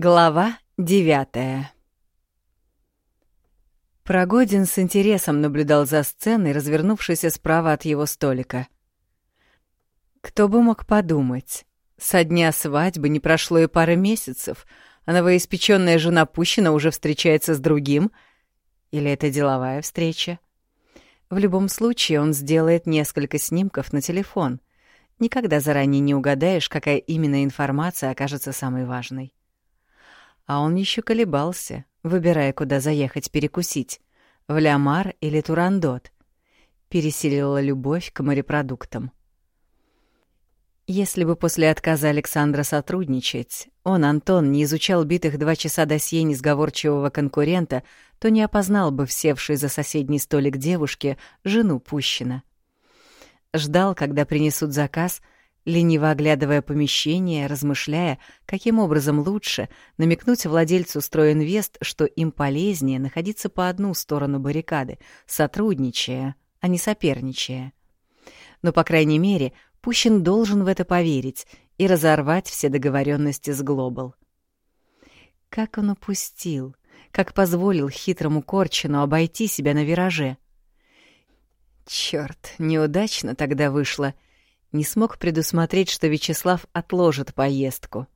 Глава девятая Прогодин с интересом наблюдал за сценой, развернувшейся справа от его столика. Кто бы мог подумать, со дня свадьбы не прошло и пары месяцев, а новоиспечённая жена Пущина уже встречается с другим. Или это деловая встреча? В любом случае он сделает несколько снимков на телефон. Никогда заранее не угадаешь, какая именно информация окажется самой важной. А он еще колебался, выбирая, куда заехать перекусить — в Лямар или Турандот. Переселила любовь к морепродуктам. Если бы после отказа Александра сотрудничать, он, Антон, не изучал битых два часа досье несговорчивого конкурента, то не опознал бы всевшей за соседний столик девушки жену Пущина. Ждал, когда принесут заказ — лениво оглядывая помещение, размышляя, каким образом лучше намекнуть владельцу стройинвест, что им полезнее находиться по одну сторону баррикады, сотрудничая, а не соперничая. Но, по крайней мере, Пущин должен в это поверить и разорвать все договоренности с Глобал. Как он упустил, как позволил хитрому Корчину обойти себя на вираже. Чёрт, неудачно тогда вышло — не смог предусмотреть, что Вячеслав отложит поездку.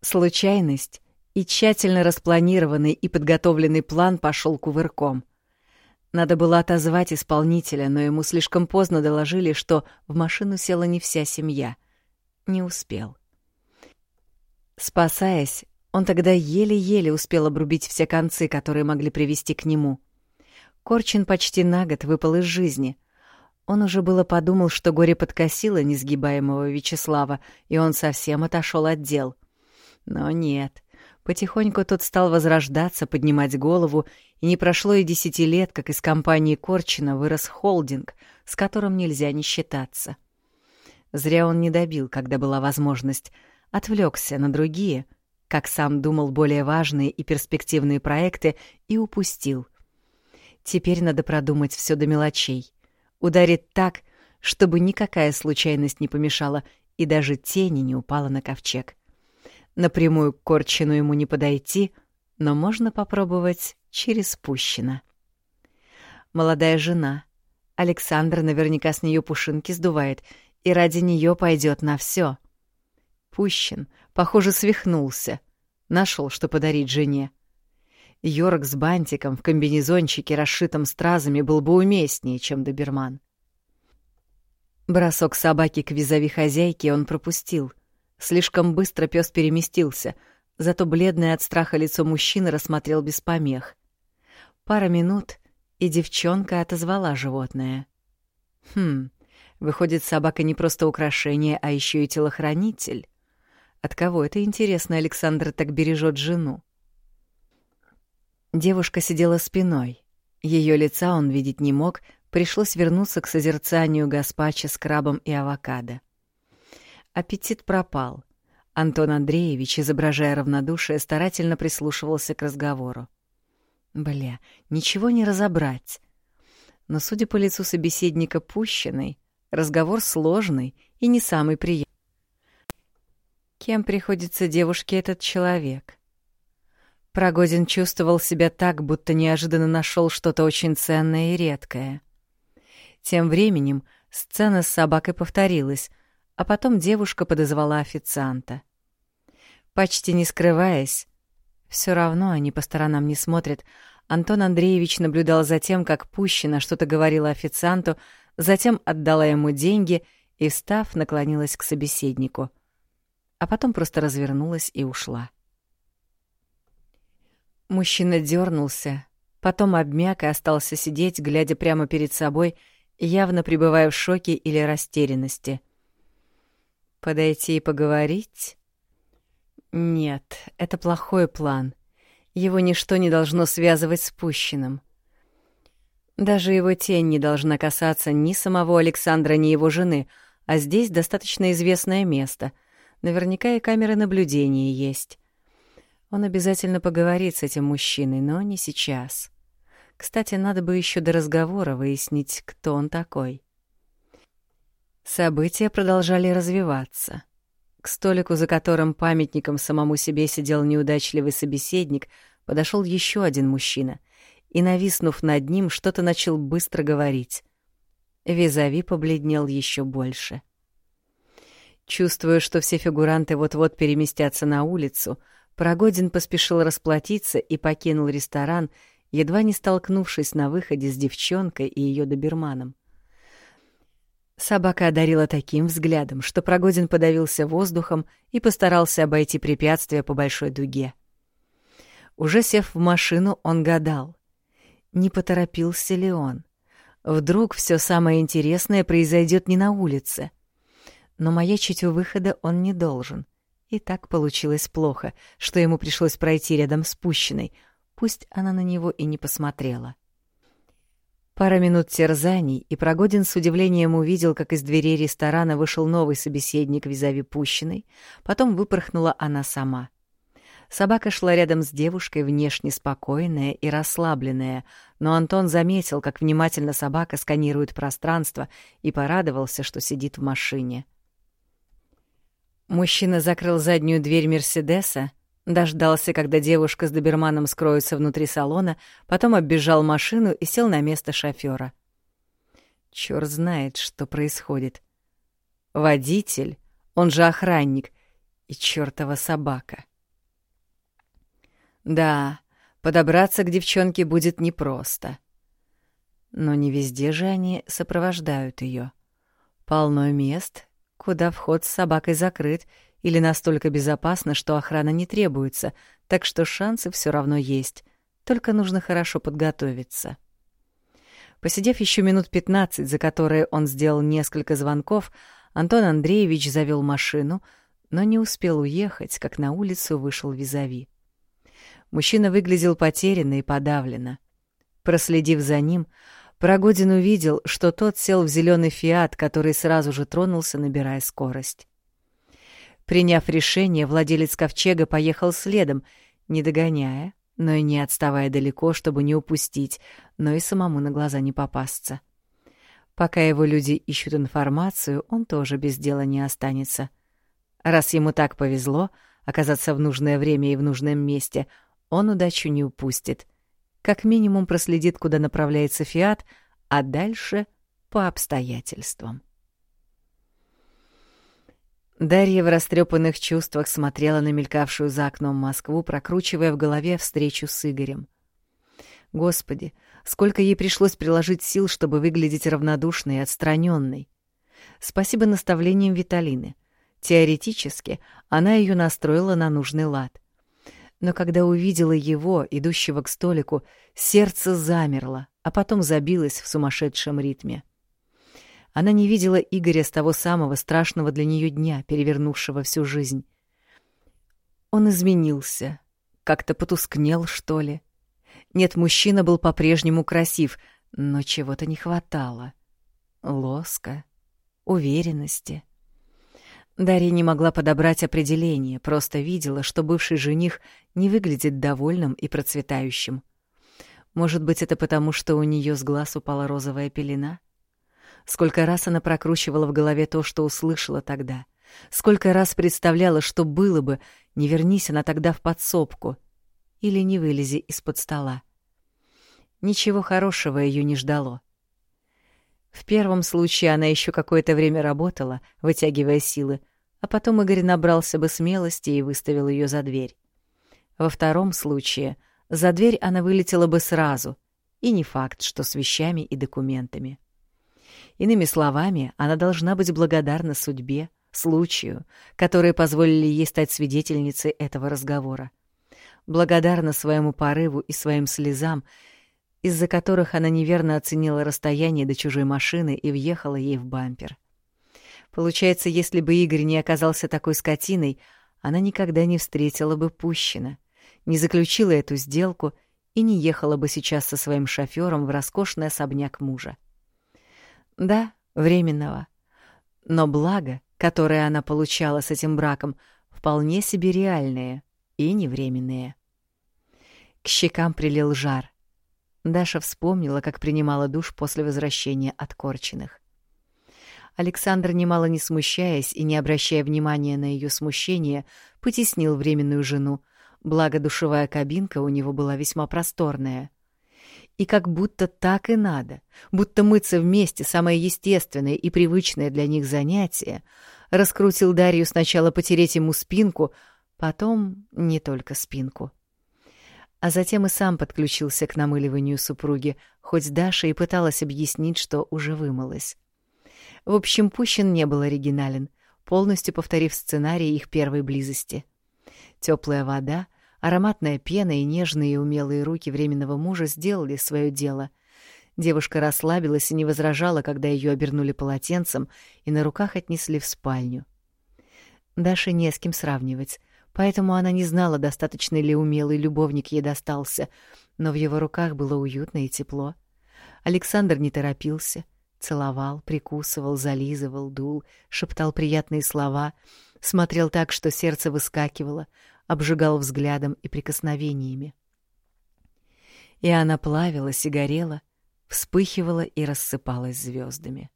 Случайность и тщательно распланированный и подготовленный план пошел кувырком. Надо было отозвать исполнителя, но ему слишком поздно доложили, что в машину села не вся семья. Не успел. Спасаясь, он тогда еле-еле успел обрубить все концы, которые могли привести к нему. Корчин почти на год выпал из жизни — он уже было подумал, что горе подкосило несгибаемого Вячеслава, и он совсем отошел от дел. Но нет. Потихоньку тот стал возрождаться, поднимать голову, и не прошло и десяти лет, как из компании Корчина вырос холдинг, с которым нельзя не считаться. Зря он не добил, когда была возможность, отвлекся на другие, как сам думал, более важные и перспективные проекты, и упустил. Теперь надо продумать все до мелочей ударит так, чтобы никакая случайность не помешала и даже тени не упала на ковчег. Напрямую к Корчину ему не подойти, но можно попробовать через Пущина. Молодая жена. Александр наверняка с нее пушинки сдувает и ради нее пойдет на все. Пущин, похоже, свихнулся. Нашел, что подарить жене. Йорк с бантиком в комбинезончике, расшитом стразами, был бы уместнее, чем доберман. Бросок собаки к визави хозяйки он пропустил. Слишком быстро пес переместился, зато бледное от страха лицо мужчины рассмотрел без помех. Пара минут, и девчонка отозвала животное. Хм, выходит, собака не просто украшение, а еще и телохранитель. От кого это, интересно, Александр так бережет жену? Девушка сидела спиной. Ее лица он видеть не мог, пришлось вернуться к созерцанию гаспачо с крабом и авокадо. Аппетит пропал. Антон Андреевич, изображая равнодушие, старательно прислушивался к разговору. Бля, ничего не разобрать. Но, судя по лицу собеседника пущенный, разговор сложный и не самый приятный. Кем приходится девушке этот человек? Прогодин чувствовал себя так, будто неожиданно нашел что-то очень ценное и редкое. Тем временем сцена с собакой повторилась, а потом девушка подозвала официанта. Почти не скрываясь, все равно они по сторонам не смотрят, Антон Андреевич наблюдал за тем, как Пущина что-то говорила официанту, затем отдала ему деньги и, встав, наклонилась к собеседнику. А потом просто развернулась и ушла. Мужчина дернулся, потом обмяк и остался сидеть, глядя прямо перед собой, явно пребывая в шоке или растерянности. Подойти и поговорить? Нет, это плохой план. Его ничто не должно связывать с Пущиным. Даже его тень не должна касаться ни самого Александра, ни его жены, а здесь достаточно известное место. Наверняка и камеры наблюдения есть. Он обязательно поговорит с этим мужчиной, но не сейчас. Кстати, надо бы еще до разговора выяснить, кто он такой. События продолжали развиваться. К столику, за которым памятником самому себе сидел неудачливый собеседник, подошел еще один мужчина и, нависнув над ним, что-то начал быстро говорить. Визави побледнел еще больше. Чувствуя, что все фигуранты вот-вот переместятся на улицу, Прогодин поспешил расплатиться и покинул ресторан, едва не столкнувшись на выходе с девчонкой и ее доберманом. Собака одарила таким взглядом, что Прогодин подавился воздухом и постарался обойти препятствие по большой дуге. Уже сев в машину, он гадал, не поторопился ли он. Вдруг все самое интересное произойдет не на улице. Но маячить у выхода он не должен. И так получилось плохо, что ему пришлось пройти рядом с пущенной, пусть она на него и не посмотрела. Пара минут терзаний, и Прогодин с удивлением увидел, как из дверей ресторана вышел новый собеседник визави пущенной, потом выпорхнула она сама. Собака шла рядом с девушкой, внешне спокойная и расслабленная, но Антон заметил, как внимательно собака сканирует пространство и порадовался, что сидит в машине. Мужчина закрыл заднюю дверь Мерседеса, Дождался, когда девушка с доберманом скроется внутри салона, потом оббежал машину и сел на место шофера. Чёрт знает, что происходит. Водитель, он же охранник, и чёртова собака. Да, подобраться к девчонке будет непросто. Но не везде же они сопровождают её. Полно мест, куда вход с собакой закрыт, или настолько безопасно, что охрана не требуется, так что шансы все равно есть, только нужно хорошо подготовиться. Посидев еще минут пятнадцать, за которые он сделал несколько звонков, Антон Андреевич завел машину, но не успел уехать, как на улицу вышел визави. Мужчина выглядел потерянно и подавленно. Проследив за ним, Прогодин увидел, что тот сел в зеленый фиат, который сразу же тронулся, набирая скорость. Приняв решение, владелец ковчега поехал следом, не догоняя, но и не отставая далеко, чтобы не упустить, но и самому на глаза не попасться. Пока его люди ищут информацию, он тоже без дела не останется. Раз ему так повезло оказаться в нужное время и в нужном месте, он удачу не упустит. Как минимум проследит, куда направляется Фиат, а дальше — по обстоятельствам. Дарья в растрепанных чувствах смотрела на мелькавшую за окном Москву, прокручивая в голове встречу с Игорем. Господи, сколько ей пришлось приложить сил, чтобы выглядеть равнодушной и отстраненной. Спасибо наставлениям Виталины. Теоретически она ее настроила на нужный лад. Но когда увидела его, идущего к столику, сердце замерло, а потом забилось в сумасшедшем ритме. — она не видела Игоря с того самого страшного для нее дня, перевернувшего всю жизнь. Он изменился, как-то потускнел, что ли. Нет, мужчина был по-прежнему красив, но чего-то не хватало. Лоска, уверенности. Дарья не могла подобрать определение, просто видела, что бывший жених не выглядит довольным и процветающим. Может быть, это потому, что у нее с глаз упала розовая пелена? Сколько раз она прокручивала в голове то, что услышала тогда. Сколько раз представляла, что было бы, не вернись она тогда в подсобку или не вылези из-под стола. Ничего хорошего ее не ждало. В первом случае она еще какое-то время работала, вытягивая силы, а потом Игорь набрался бы смелости и выставил ее за дверь. Во втором случае за дверь она вылетела бы сразу, и не факт, что с вещами и документами. Иными словами, она должна быть благодарна судьбе, случаю, которые позволили ей стать свидетельницей этого разговора. Благодарна своему порыву и своим слезам, из-за которых она неверно оценила расстояние до чужой машины и въехала ей в бампер. Получается, если бы Игорь не оказался такой скотиной, она никогда не встретила бы Пущина, не заключила эту сделку и не ехала бы сейчас со своим шофёром в роскошный особняк мужа. Да, временного. Но благо, которое она получала с этим браком, вполне себе реальные и невременные. К щекам прилил жар. Даша вспомнила, как принимала душ после возвращения от Корчиных. Александр, немало не смущаясь и не обращая внимания на ее смущение, потеснил временную жену, благо душевая кабинка у него была весьма просторная. И как будто так и надо, будто мыться вместе — самое естественное и привычное для них занятие, раскрутил Дарью сначала потереть ему спинку, потом не только спинку. А затем и сам подключился к намыливанию супруги, хоть Даша и пыталась объяснить, что уже вымылась. В общем, Пущин не был оригинален, полностью повторив сценарий их первой близости. Теплая вода, ароматная пена и нежные и умелые руки временного мужа сделали свое дело. Девушка расслабилась и не возражала, когда ее обернули полотенцем и на руках отнесли в спальню. Даше не с кем сравнивать, поэтому она не знала, достаточно ли умелый любовник ей достался, но в его руках было уютно и тепло. Александр не торопился — Целовал, прикусывал, зализывал, дул, шептал приятные слова, смотрел так, что сердце выскакивало, обжигал взглядом и прикосновениями. И она плавилась и горела, вспыхивала и рассыпалась звездами.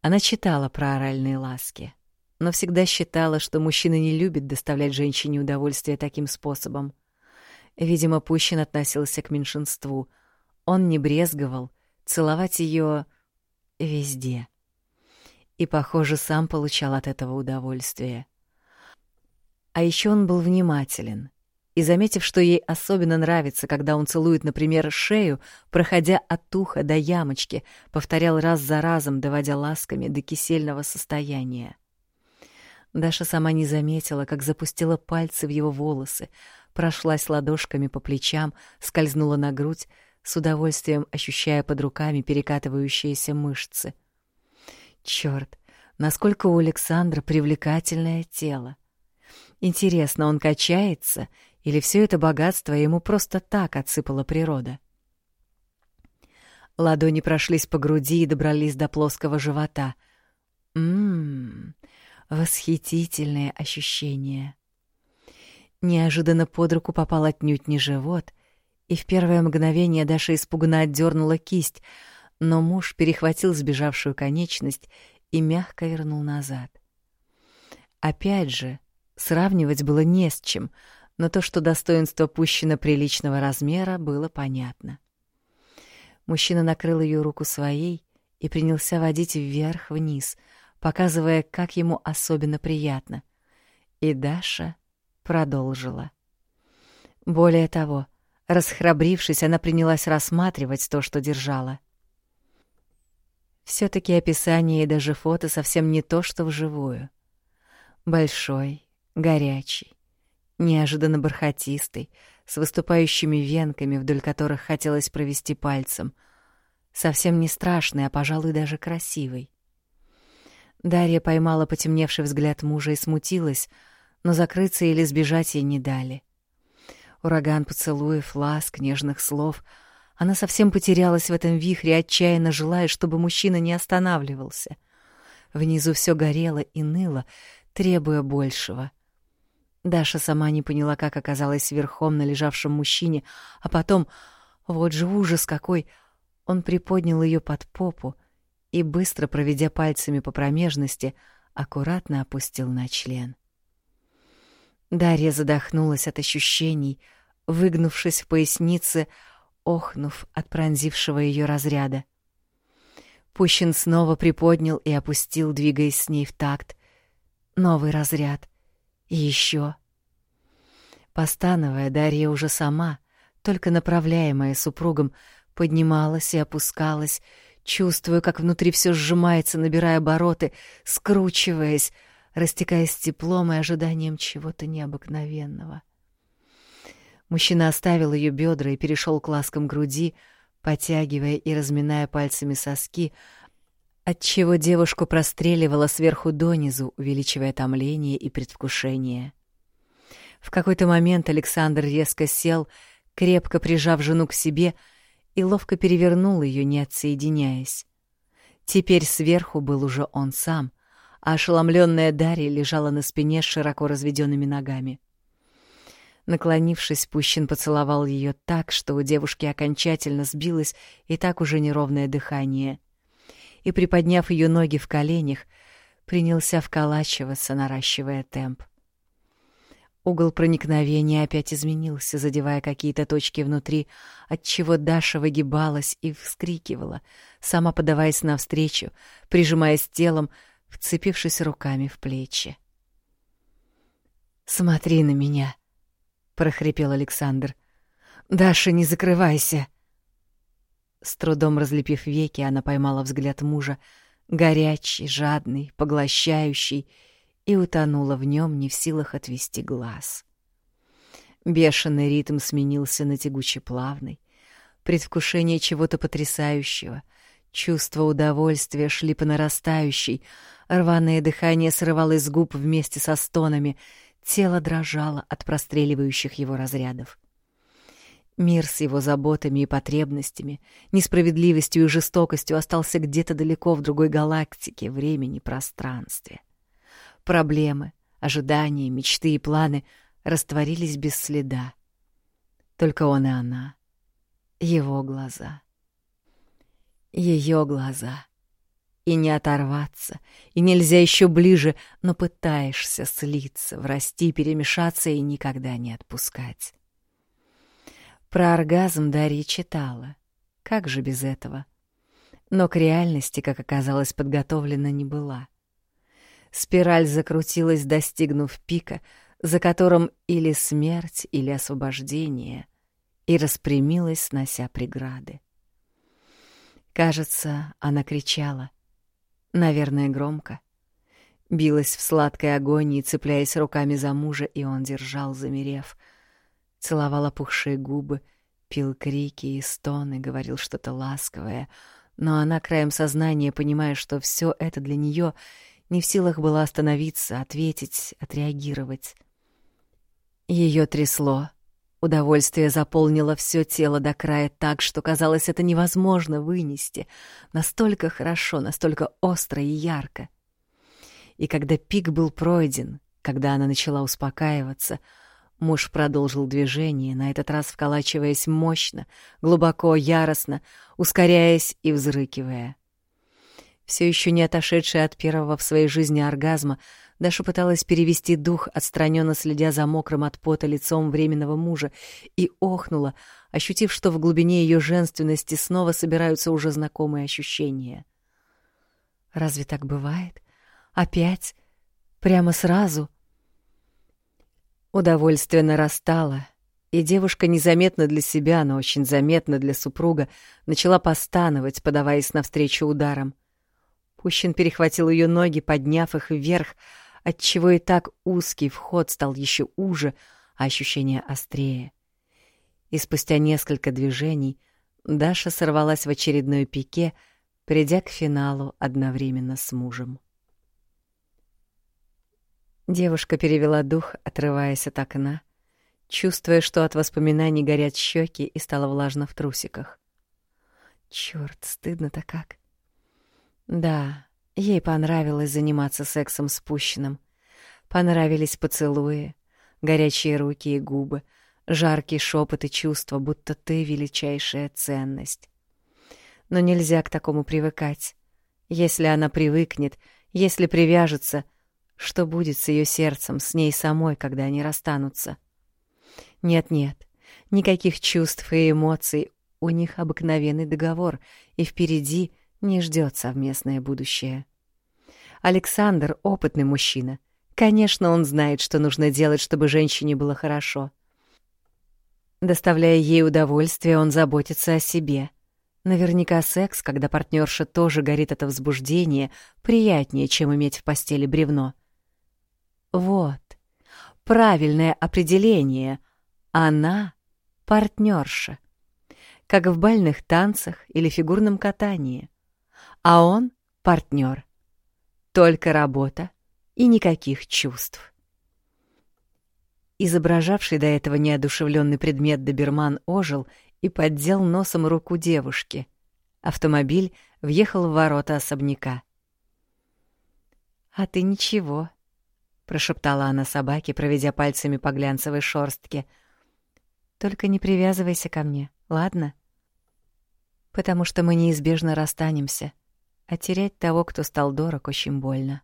Она читала про оральные ласки, но всегда считала, что мужчина не любит доставлять женщине удовольствие таким способом. Видимо, Пущин относился к меньшинству. Он не брезговал, целовать ее везде. И, похоже, сам получал от этого удовольствие. А еще он был внимателен. И, заметив, что ей особенно нравится, когда он целует, например, шею, проходя от уха до ямочки, повторял раз за разом, доводя ласками до кисельного состояния. Даша сама не заметила, как запустила пальцы в его волосы, прошлась ладошками по плечам, скользнула на грудь, с удовольствием ощущая под руками перекатывающиеся мышцы. Чёрт, насколько у Александра привлекательное тело. Интересно, он качается или все это богатство ему просто так отсыпала природа? Ладони прошлись по груди и добрались до плоского живота. Ммм, восхитительное ощущение. Неожиданно под руку попал отнюдь не живот, и в первое мгновение Даша испуганно отдернула кисть, но муж перехватил сбежавшую конечность и мягко вернул назад. Опять же, сравнивать было не с чем, но то, что достоинство пущено приличного размера, было понятно. Мужчина накрыл ее руку своей и принялся водить вверх-вниз, показывая, как ему особенно приятно. И Даша продолжила. Более того, Расхрабрившись, она принялась рассматривать то, что держала. все таки описание и даже фото совсем не то, что вживую. Большой, горячий, неожиданно бархатистый, с выступающими венками, вдоль которых хотелось провести пальцем. Совсем не страшный, а, пожалуй, даже красивый. Дарья поймала потемневший взгляд мужа и смутилась, но закрыться или сбежать ей не дали. Ураган поцелуев, ласк, нежных слов. Она совсем потерялась в этом вихре, отчаянно желая, чтобы мужчина не останавливался. Внизу все горело и ныло, требуя большего. Даша сама не поняла, как оказалась верхом на лежавшем мужчине, а потом, вот же ужас какой, он приподнял ее под попу и, быстро проведя пальцами по промежности, аккуратно опустил на член. Дарья задохнулась от ощущений, выгнувшись в пояснице, охнув от пронзившего ее разряда. Пущин снова приподнял и опустил, двигаясь с ней в такт. Новый разряд. И еще. Постановая, Дарья уже сама, только направляемая супругом, поднималась и опускалась, чувствуя, как внутри все сжимается, набирая обороты, скручиваясь, растекаясь теплом и ожиданием чего-то необыкновенного. Мужчина оставил ее бедра и перешел к ласкам груди, потягивая и разминая пальцами соски, отчего девушку простреливало сверху донизу, увеличивая томление и предвкушение. В какой-то момент Александр резко сел, крепко прижав жену к себе, и ловко перевернул ее, не отсоединяясь. Теперь сверху был уже он сам — а ошеломленная Дарья лежала на спине с широко разведенными ногами. Наклонившись, Пущин поцеловал ее так, что у девушки окончательно сбилось и так уже неровное дыхание. и, приподняв ее ноги в коленях, принялся вколачиваться, наращивая темп. Угол проникновения опять изменился, задевая какие-то точки внутри, отчего Даша выгибалась и вскрикивала, сама подаваясь навстречу, прижимаясь телом, вцепившись руками в плечи. «Смотри на меня!» — прохрипел Александр. «Даша, не закрывайся!» С трудом разлепив веки, она поймала взгляд мужа, горячий, жадный, поглощающий, и утонула в нем, не в силах отвести глаз. Бешеный ритм сменился на тягуче плавный, предвкушение чего-то потрясающего, чувство удовольствия шли по нарастающей, рваное дыхание срывалось с губ вместе со стонами, тело дрожало от простреливающих его разрядов. Мир с его заботами и потребностями, несправедливостью и жестокостью остался где-то далеко в другой галактике, времени, пространстве. Проблемы, ожидания, мечты и планы растворились без следа. Только он и она. Его глаза. Ее глаза. И не оторваться, и нельзя еще ближе, но пытаешься слиться, врасти, перемешаться и никогда не отпускать. Про оргазм Дарья читала. Как же без этого? Но к реальности, как оказалось, подготовлена не была. Спираль закрутилась, достигнув пика, за которым или смерть, или освобождение, и распрямилась, снося преграды. Кажется, она кричала. Наверное, громко. Билась в сладкой агонии, цепляясь руками за мужа, и он держал, замерев — целовал опухшие губы, пил крики и стоны, говорил что-то ласковое, но она краем сознания, понимая, что все это для нее, не в силах была остановиться, ответить, отреагировать. Ее трясло. Удовольствие заполнило все тело до края так, что казалось, это невозможно вынести. Настолько хорошо, настолько остро и ярко. И когда пик был пройден, когда она начала успокаиваться — Муж продолжил движение, на этот раз вколачиваясь мощно, глубоко, яростно, ускоряясь и взрыкивая. Все еще не отошедшая от первого в своей жизни оргазма, Даша пыталась перевести дух, отстраненно следя за мокрым от пота лицом временного мужа, и охнула, ощутив, что в глубине ее женственности снова собираются уже знакомые ощущения. «Разве так бывает? Опять? Прямо сразу?» Удовольствие нарастало, и девушка незаметно для себя, но очень заметно для супруга начала постановать, подаваясь навстречу ударам. Пущин перехватил ее ноги, подняв их вверх, отчего и так узкий вход стал еще уже, а ощущение острее. И спустя несколько движений Даша сорвалась в очередной пике, придя к финалу одновременно с мужем. Девушка перевела дух, отрываясь от окна, чувствуя, что от воспоминаний горят щеки, и стала влажно в трусиках. Черт, стыдно-то как. Да, ей понравилось заниматься сексом спущенным. Понравились поцелуи, горячие руки и губы, жаркий шепот и чувства, будто ты величайшая ценность. Но нельзя к такому привыкать. Если она привыкнет, если привяжется — что будет с ее сердцем, с ней самой, когда они расстанутся? Нет-нет, никаких чувств и эмоций, у них обыкновенный договор, и впереди не ждет совместное будущее. Александр — опытный мужчина. Конечно, он знает, что нужно делать, чтобы женщине было хорошо. Доставляя ей удовольствие, он заботится о себе. Наверняка секс, когда партнерша тоже горит от возбуждения, приятнее, чем иметь в постели бревно. Вот, правильное определение. Она — партнерша. Как в бальных танцах или фигурном катании. А он — партнер. Только работа и никаких чувств. Изображавший до этого неодушевленный предмет доберман ожил и поддел носом руку девушки. Автомобиль въехал в ворота особняка. «А ты ничего», прошептала она собаке, проведя пальцами по глянцевой шорстке. Только не привязывайся ко мне, ладно? Потому что мы неизбежно расстанемся, а терять того, кто стал дорог, очень больно.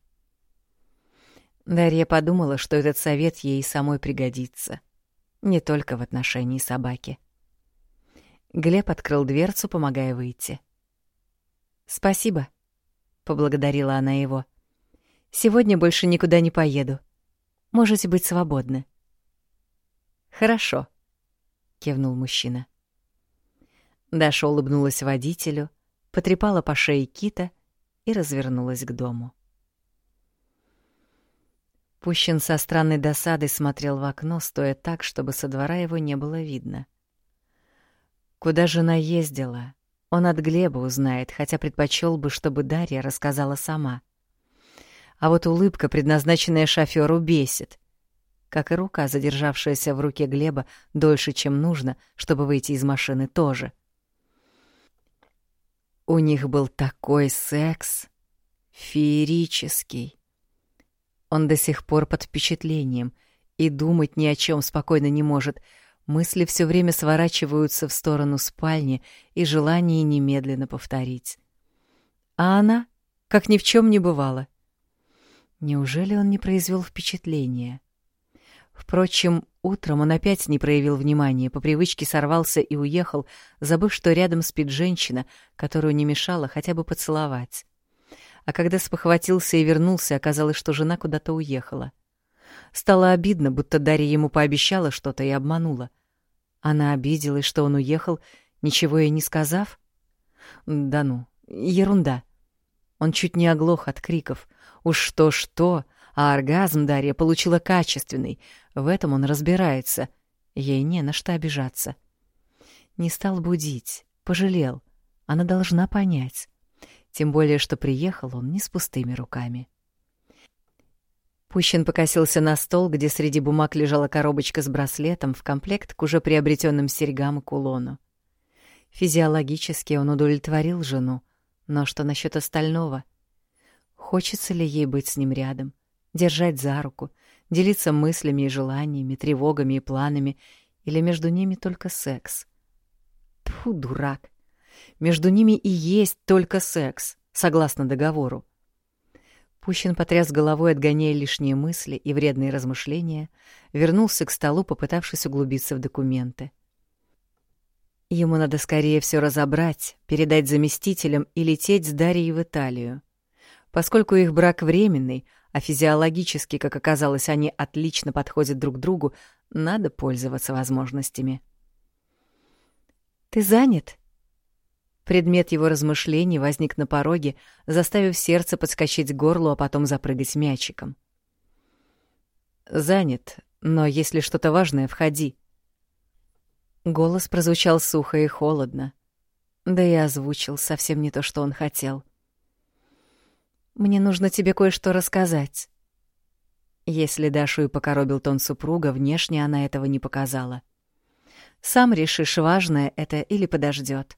Дарья подумала, что этот совет ей самой пригодится, не только в отношении собаки. Глеб открыл дверцу, помогая выйти. «Спасибо», — поблагодарила она его. «Сегодня больше никуда не поеду. Можете быть свободны». «Хорошо», — кивнул мужчина. Даша улыбнулась водителю, потрепала по шее кита и развернулась к дому. Пущин со странной досадой смотрел в окно, стоя так, чтобы со двора его не было видно. Куда жена ездила, он от Глеба узнает, хотя предпочел бы, чтобы Дарья рассказала сама. А вот улыбка, предназначенная шофёру, бесит. Как и рука, задержавшаяся в руке Глеба дольше, чем нужно, чтобы выйти из машины, тоже. У них был такой секс. Феерический. Он до сих пор под впечатлением и думать ни о чем спокойно не может. Мысли все время сворачиваются в сторону спальни и желание немедленно повторить. А она, как ни в чем не бывало. Неужели он не произвел впечатления? Впрочем, утром он опять не проявил внимания, по привычке сорвался и уехал, забыв, что рядом спит женщина, которую не мешало хотя бы поцеловать а когда спохватился и вернулся, оказалось, что жена куда-то уехала. Стало обидно, будто Дарья ему пообещала что-то и обманула. Она обиделась, что он уехал, ничего ей не сказав? Да ну, ерунда. Он чуть не оглох от криков. Уж что-что, а оргазм Дарья получила качественный. В этом он разбирается. Ей не на что обижаться. Не стал будить, пожалел. Она должна понять тем более что приехал он не с пустыми руками. Пущин покосился на стол, где среди бумаг лежала коробочка с браслетом в комплект к уже приобретенным серьгам и кулону. Физиологически он удовлетворил жену, но что насчет остального? Хочется ли ей быть с ним рядом, держать за руку, делиться мыслями и желаниями, тревогами и планами, или между ними только секс? Тьфу, дурак! Между ними и есть только секс, согласно договору. Пущин потряс головой, отгоняя лишние мысли и вредные размышления, вернулся к столу, попытавшись углубиться в документы. Ему надо скорее все разобрать, передать заместителям и лететь с Дарьей в Италию. Поскольку их брак временный, а физиологически, как оказалось, они отлично подходят друг другу, надо пользоваться возможностями. «Ты занят?» Предмет его размышлений возник на пороге, заставив сердце подскочить к горлу, а потом запрыгать мячиком. «Занят, но если что-то важное, входи». Голос прозвучал сухо и холодно. Да и озвучил совсем не то, что он хотел. «Мне нужно тебе кое-что рассказать». Если Дашу и покоробил тон супруга, внешне она этого не показала. «Сам решишь, важное это или подождет.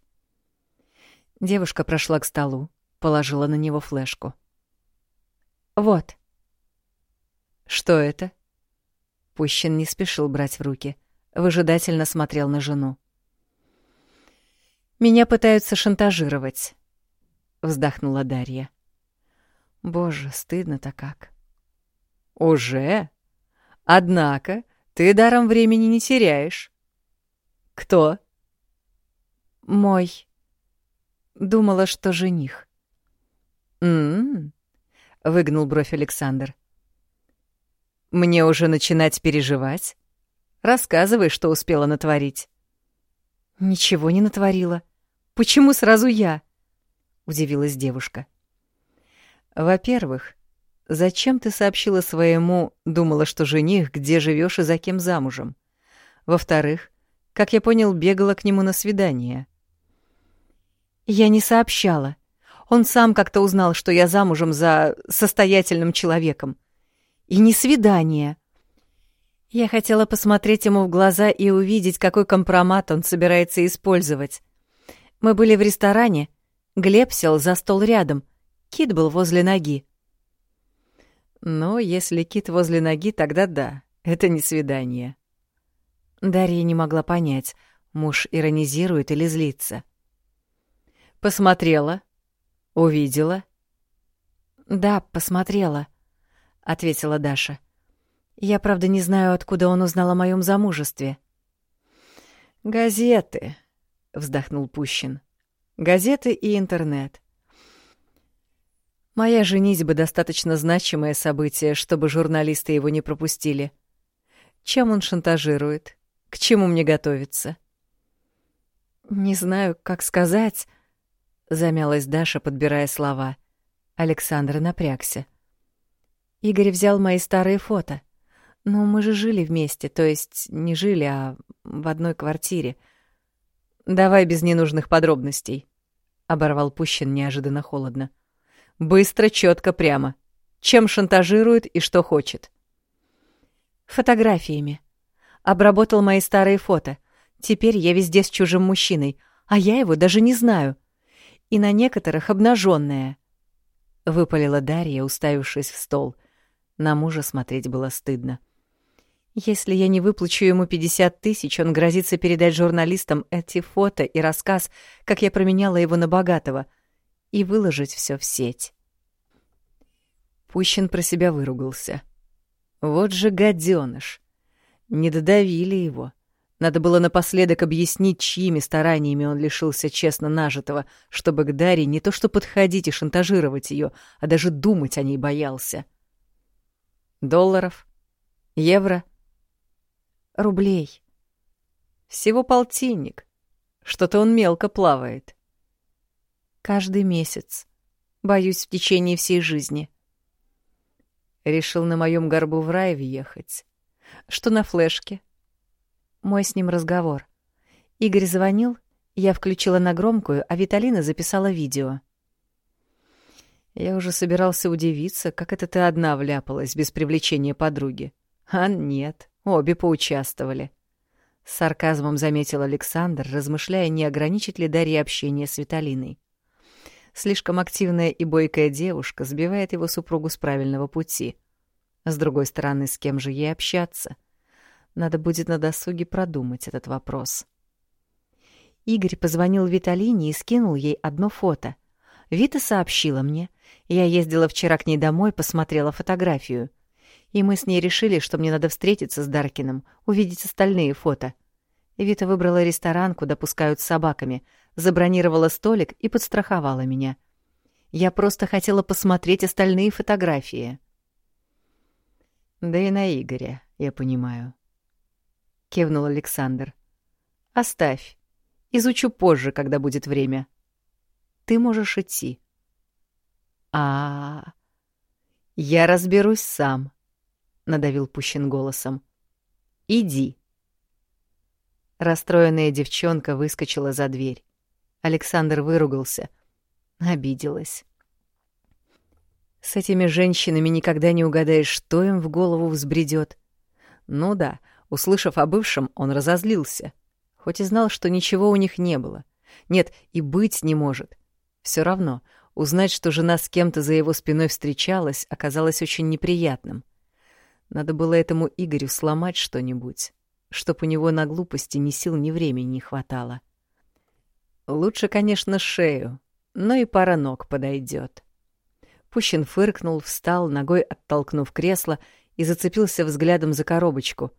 Девушка прошла к столу, положила на него флешку. «Вот». «Что это?» Пущин не спешил брать в руки, выжидательно смотрел на жену. «Меня пытаются шантажировать», — вздохнула Дарья. «Боже, стыдно-то как». «Уже? Однако ты даром времени не теряешь». «Кто?» «Мой Думала, что жених. «М-м-м», выгнул бровь Александр. «Мне уже начинать переживать? Рассказывай, что успела натворить». «Ничего не натворила. Почему сразу я?» — удивилась девушка. «Во-первых, зачем ты сообщила своему, думала, что жених, где живешь и за кем замужем? Во-вторых, как я понял, бегала к нему на свидание. Я не сообщала. Он сам как-то узнал, что я замужем за состоятельным человеком. И не свидание. Я хотела посмотреть ему в глаза и увидеть, какой компромат он собирается использовать. Мы были в ресторане. Глеб сел за стол рядом. Кит был возле ноги. Но если Кит возле ноги, тогда да, это не свидание. Дарья не могла понять, муж иронизирует или злится. Посмотрела. Увидела? Да, посмотрела, ответила Даша. Я, правда, не знаю, откуда он узнал о моем замужестве. Газеты, вздохнул Пущин. Газеты и интернет. Моя женитьба — достаточно значимое событие, чтобы журналисты его не пропустили. Чем он шантажирует? К чему мне готовиться? Не знаю, как сказать, замялась Даша, подбирая слова. Александр напрягся. Игорь взял мои старые фото. Ну, мы же жили вместе, то есть не жили, а в одной квартире. Давай без ненужных подробностей, оборвал Пущин неожиданно холодно. Быстро, четко, прямо. Чем шантажирует и что хочет. Фотографиями. Обработал мои старые фото. Теперь я везде с чужим мужчиной, а я его даже не знаю. И на некоторых обнаженная. Выпалила Дарья, уставившись в стол. На мужа смотреть было стыдно. Если я не выплачу ему 50 тысяч, он грозится передать журналистам эти фото и рассказ, как я променяла его на богатого — и выложить все в сеть. Пущин про себя выругался. Вот же гаденыш. Не додавили его. Надо было напоследок объяснить, чьими стараниями он лишился честно нажитого, чтобы к Дарье не то что подходить и шантажировать ее, а даже думать о ней боялся. Долларов? Евро? Рублей. Всего полтинник. Что-то он мелко плавает. Каждый месяц. Боюсь, в течение всей жизни. Решил на моем горбу в рай въехать. Что на флешке? Мой с ним разговор. Игорь звонил, я включила на громкую, а Виталина записала видео. Я уже собирался удивиться, как это ты одна вляпалась без привлечения подруги. А нет, обе поучаствовали. С сарказмом заметил Александр, размышляя, не ограничить ли Дарья общение с Виталиной. Слишком активная и бойкая девушка сбивает его супругу с правильного пути. С другой стороны, с кем же ей общаться? Надо будет на досуге продумать этот вопрос. Игорь позвонил Виталине и скинул ей одно фото. Вита сообщила мне. Я ездила вчера к ней домой, посмотрела фотографию. И мы с ней решили, что мне надо встретиться с Даркиным, увидеть остальные фото. Вита выбрала ресторан, куда пускают с собаками — забронировала столик и подстраховала меня. Я просто хотела посмотреть остальные фотографии. Да и на Игоря, я понимаю. Кивнул Александр. Оставь. Изучу позже, когда будет время. Ты можешь идти. А, -а, -а. я разберусь сам, надавил Пущин голосом. Иди. Расстроенная девчонка выскочила за дверь. Александр выругался. Обиделась. С этими женщинами никогда не угадаешь, что им в голову взбредет. Ну да, услышав о бывшем, он разозлился. Хоть и знал, что ничего у них не было. Нет, и быть не может. Все равно, узнать, что жена с кем-то за его спиной встречалась, оказалось очень неприятным. Надо было этому Игорю сломать что-нибудь, чтоб у него на глупости ни сил, ни времени не хватало. Лучше, конечно, шею, но и пара ног подойдет. Пущин фыркнул, встал, ногой оттолкнув кресло и зацепился взглядом за коробочку.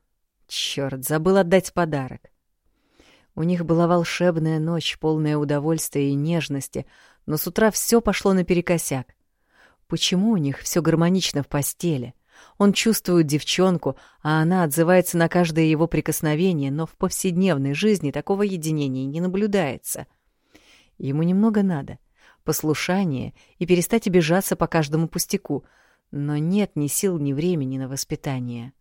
Чёрт, забыл отдать подарок. У них была волшебная ночь, полная удовольствия и нежности, но с утра все пошло наперекосяк. Почему у них все гармонично в постели? Он чувствует девчонку, а она отзывается на каждое его прикосновение, но в повседневной жизни такого единения не наблюдается — Ему немного надо. Послушание и перестать обижаться по каждому пустяку. Но нет ни сил, ни времени на воспитание.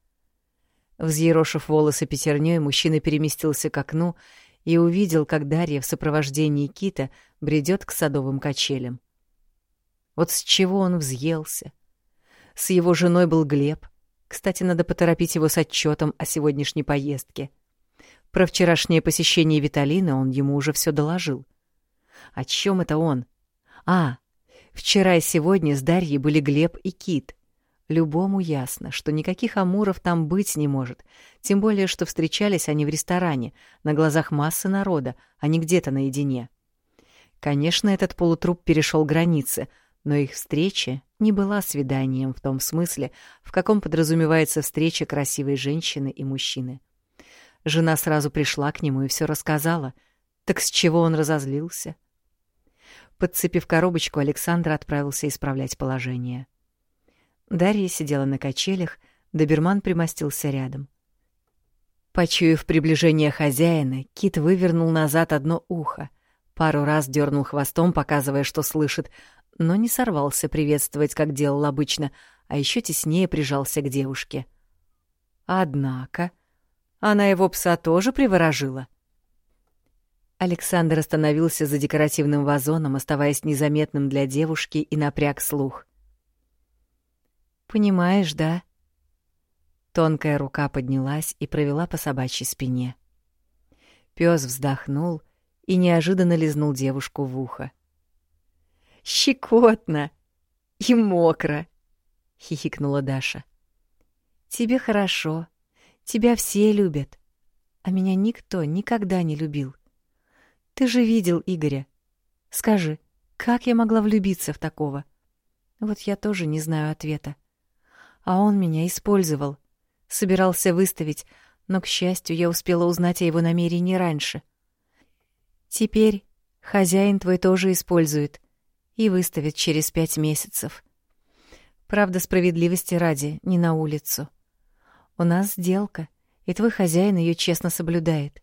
Взъерошив волосы пятерней, мужчина переместился к окну и увидел, как Дарья в сопровождении Кита бредет к садовым качелям. Вот с чего он взъелся. С его женой был Глеб. Кстати, надо поторопить его с отчетом о сегодняшней поездке. Про вчерашнее посещение Виталины он ему уже все доложил. — о чем это он? А, вчера и сегодня с Дарьей были Глеб и Кит. Любому ясно, что никаких амуров там быть не может, тем более, что встречались они в ресторане, на глазах массы народа, а не где-то наедине. Конечно, этот полутруп перешел границы, но их встреча не была свиданием в том смысле, в каком подразумевается встреча красивой женщины и мужчины. Жена сразу пришла к нему и все рассказала. Так с чего он разозлился? Подцепив коробочку, Александр отправился исправлять положение. Дарья сидела на качелях, доберман примостился рядом. Почуяв приближение хозяина, кит вывернул назад одно ухо, пару раз дернул хвостом, показывая, что слышит, но не сорвался приветствовать, как делал обычно, а еще теснее прижался к девушке. Однако она его пса тоже приворожила. Александр остановился за декоративным вазоном, оставаясь незаметным для девушки, и напряг слух. «Понимаешь, да?» Тонкая рука поднялась и провела по собачьей спине. Пёс вздохнул и неожиданно лизнул девушку в ухо. «Щекотно и мокро!» — хихикнула Даша. «Тебе хорошо, тебя все любят, а меня никто никогда не любил. Ты же видел Игоря. Скажи, как я могла влюбиться в такого? Вот я тоже не знаю ответа. А он меня использовал, собирался выставить, но, к счастью, я успела узнать о его намерении раньше. Теперь хозяин твой тоже использует и выставит через пять месяцев. Правда, справедливости ради, не на улицу. У нас сделка, и твой хозяин ее честно соблюдает.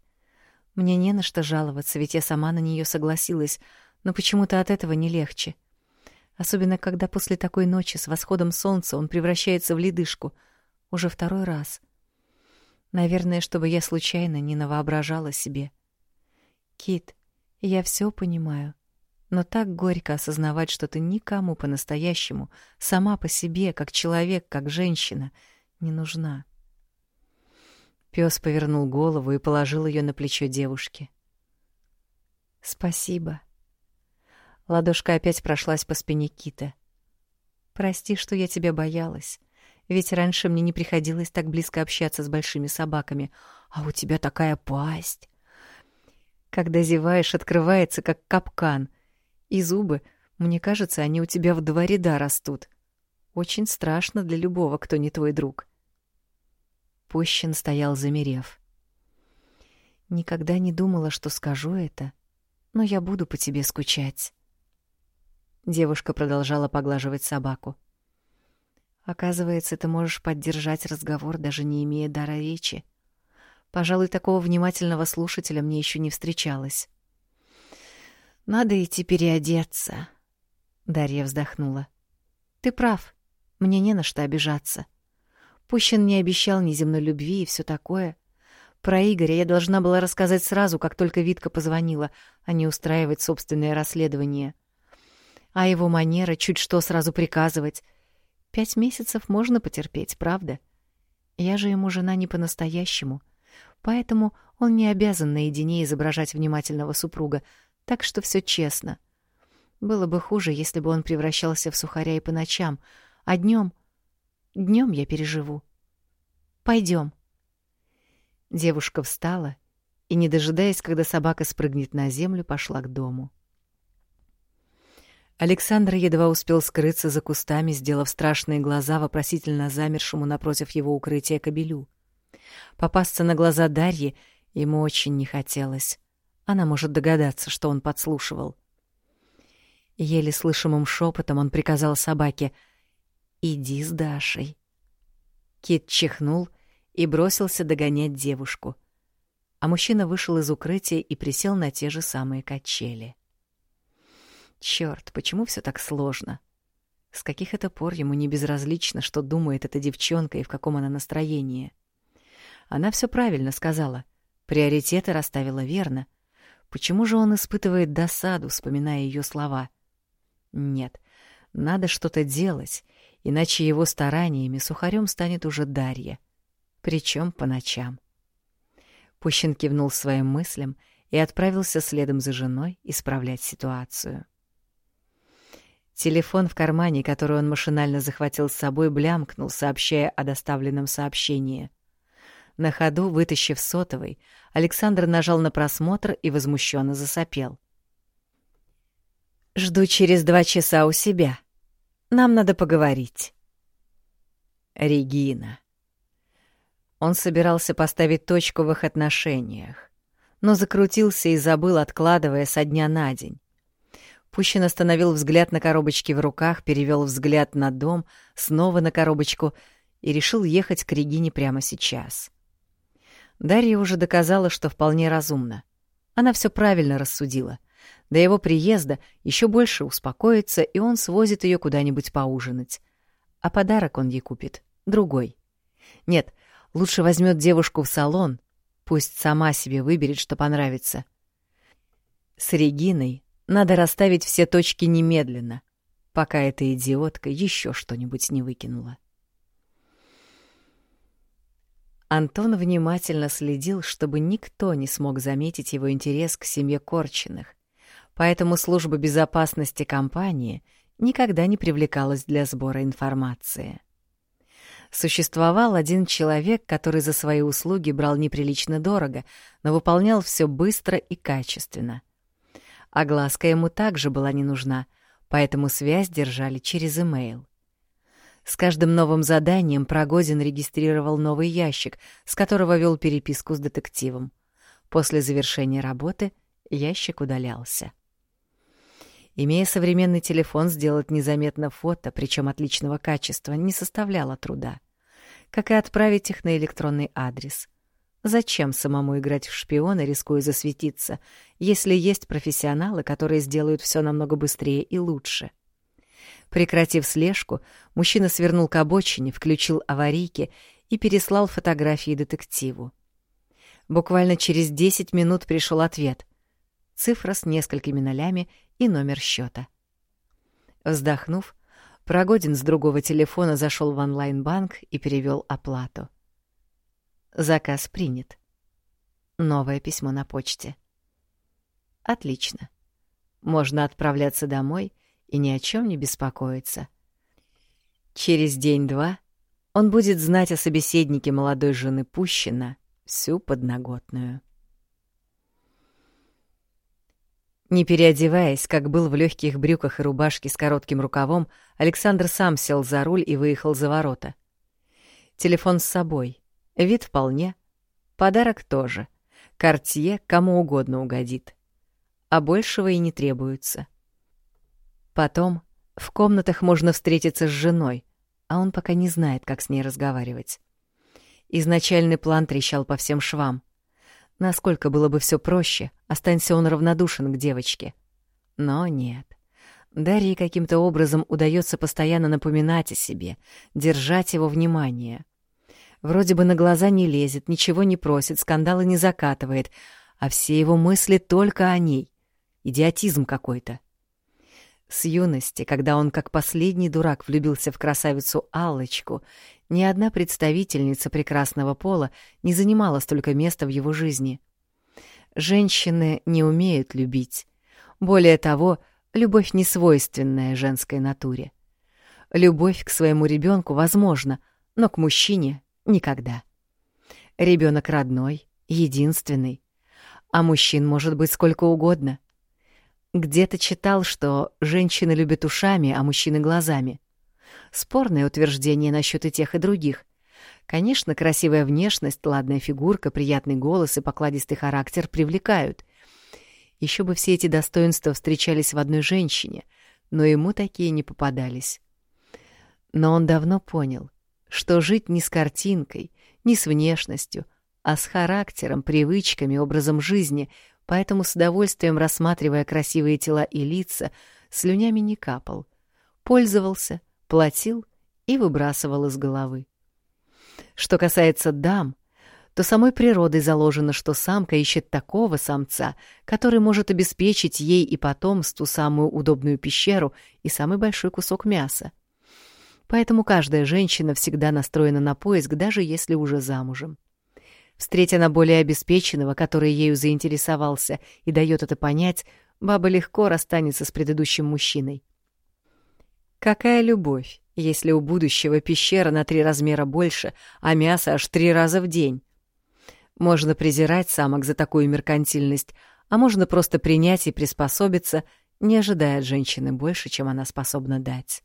Мне не на что жаловаться, ведь я сама на нее согласилась, но почему-то от этого не легче. Особенно, когда после такой ночи с восходом солнца он превращается в ледышку. Уже второй раз. Наверное, чтобы я случайно не навоображала себе. Кит, я все понимаю. Но так горько осознавать, что ты никому по-настоящему, сама по себе, как человек, как женщина, не нужна. Пёс повернул голову и положил её на плечо девушки. «Спасибо». Ладошка опять прошлась по спине Кита. «Прости, что я тебя боялась. Ведь раньше мне не приходилось так близко общаться с большими собаками. А у тебя такая пасть. Когда зеваешь, открывается, как капкан. И зубы, мне кажется, они у тебя в два ряда растут. Очень страшно для любого, кто не твой друг». Пущин стоял замерев. Никогда не думала, что скажу это, но я буду по тебе скучать. Девушка продолжала поглаживать собаку. Оказывается, ты можешь поддержать разговор, даже не имея дара речи. Пожалуй, такого внимательного слушателя мне еще не встречалось. Надо идти переодеться. Дарья вздохнула. Ты прав. Мне не на что обижаться. Пущин не обещал ни земной любви и все такое. Про Игоря я должна была рассказать сразу, как только Витка позвонила, а не устраивать собственное расследование. А его манера чуть что сразу приказывать. Пять месяцев можно потерпеть, правда? Я же ему жена не по-настоящему, поэтому он не обязан наедине изображать внимательного супруга, так что все честно. Было бы хуже, если бы он превращался в сухаря и по ночам, а днем Днем я переживу. Пойдем. Девушка встала и, не дожидаясь, когда собака спрыгнет на землю, пошла к дому. Александр едва успел скрыться за кустами, сделав страшные глаза вопросительно замершему напротив его укрытия кобелю. Попасться на глаза Дарьи ему очень не хотелось. Она может догадаться, что он подслушивал. Еле слышимым шепотом он приказал собаке — Иди с Дашей. Кит чихнул и бросился догонять девушку. А мужчина вышел из укрытия и присел на те же самые качели. Чёрт, почему все так сложно? С каких это пор ему не безразлично, что думает эта девчонка и в каком она настроении? Она все правильно сказала. Приоритеты расставила верно. Почему же он испытывает досаду, вспоминая ее слова? Нет, надо что-то делать, иначе его стараниями сухарем станет уже Дарья, причем по ночам. Пущин кивнул своим мыслям и отправился следом за женой исправлять ситуацию. Телефон в кармане, который он машинально захватил с собой, блямкнул, сообщая о доставленном сообщении. На ходу, вытащив сотовый, Александр нажал на просмотр и возмущенно засопел. Жду через два часа у себя. Нам надо поговорить. Регина. Он собирался поставить точку в их отношениях, но закрутился и забыл, откладывая со дня на день. Пущин остановил взгляд на коробочки в руках, перевел взгляд на дом, снова на коробочку и решил ехать к Регине прямо сейчас. Дарья уже доказала, что вполне разумна. Она все правильно рассудила. До его приезда еще больше успокоится, и он свозит ее куда-нибудь поужинать. А подарок он ей купит другой. Нет, Лучше возьмет девушку в салон, пусть сама себе выберет, что понравится. С Региной надо расставить все точки немедленно, пока эта идиотка еще что-нибудь не выкинула. Антон внимательно следил, чтобы никто не смог заметить его интерес к семье Корчиных, поэтому служба безопасности компании никогда не привлекалась для сбора информации. Существовал один человек, который за свои услуги брал неприлично дорого, но выполнял все быстро и качественно. Огласка ему также была не нужна, поэтому связь держали через имейл. С каждым новым заданием Прогодин регистрировал новый ящик, с которого вел переписку с детективом. После завершения работы ящик удалялся. Имея современный телефон, сделать незаметно фото, причем отличного качества, не составляло труда как и отправить их на электронный адрес. Зачем самому играть в шпиона, рискуя засветиться, если есть профессионалы, которые сделают все намного быстрее и лучше? Прекратив слежку, мужчина свернул к обочине, включил аварийки и переслал фотографии детективу. Буквально через 10 минут пришел ответ. Цифра с несколькими нолями и номер счета. Вздохнув, Прогодин с другого телефона зашел в онлайн-банк и перевел оплату. Заказ принят. Новое письмо на почте. Отлично. Можно отправляться домой и ни о чем не беспокоиться. Через день-два он будет знать о собеседнике молодой жены Пущина всю подноготную. Не переодеваясь, как был в легких брюках и рубашке с коротким рукавом, Александр сам сел за руль и выехал за ворота. Телефон с собой. Вид вполне. Подарок тоже. Кортье кому угодно угодит. А большего и не требуется. Потом в комнатах можно встретиться с женой, а он пока не знает, как с ней разговаривать. Изначальный план трещал по всем швам. Насколько было бы все проще, останься он равнодушен к девочке. Но нет. Дарье каким-то образом удается постоянно напоминать о себе, держать его внимание. Вроде бы на глаза не лезет, ничего не просит, скандалы не закатывает, а все его мысли только о ней. Идиотизм какой-то. С юности, когда он как последний дурак влюбился в красавицу Аллочку, ни одна представительница прекрасного пола не занимала столько места в его жизни. Женщины не умеют любить. Более того, любовь не свойственная женской натуре. Любовь к своему ребенку возможна, но к мужчине — никогда. Ребенок родной, единственный. А мужчин может быть сколько угодно. Где-то читал, что женщины любят ушами, а мужчины — глазами. Спорное утверждение насчет и тех, и других. Конечно, красивая внешность, ладная фигурка, приятный голос и покладистый характер привлекают. Еще бы все эти достоинства встречались в одной женщине, но ему такие не попадались. Но он давно понял, что жить не с картинкой, не с внешностью, а с характером, привычками, образом жизни, поэтому с удовольствием рассматривая красивые тела и лица, слюнями не капал. Пользовался, платил и выбрасывал из головы. Что касается дам, то самой природой заложено, что самка ищет такого самца, который может обеспечить ей и потомству самую удобную пещеру и самый большой кусок мяса. Поэтому каждая женщина всегда настроена на поиск, даже если уже замужем. Встретя на более обеспеченного, который ею заинтересовался и дает это понять, баба легко расстанется с предыдущим мужчиной. Какая любовь, если у будущего пещера на три размера больше, а мясо аж три раза в день? Можно презирать самок за такую меркантильность, а можно просто принять и приспособиться не ожидая от женщины больше, чем она способна дать.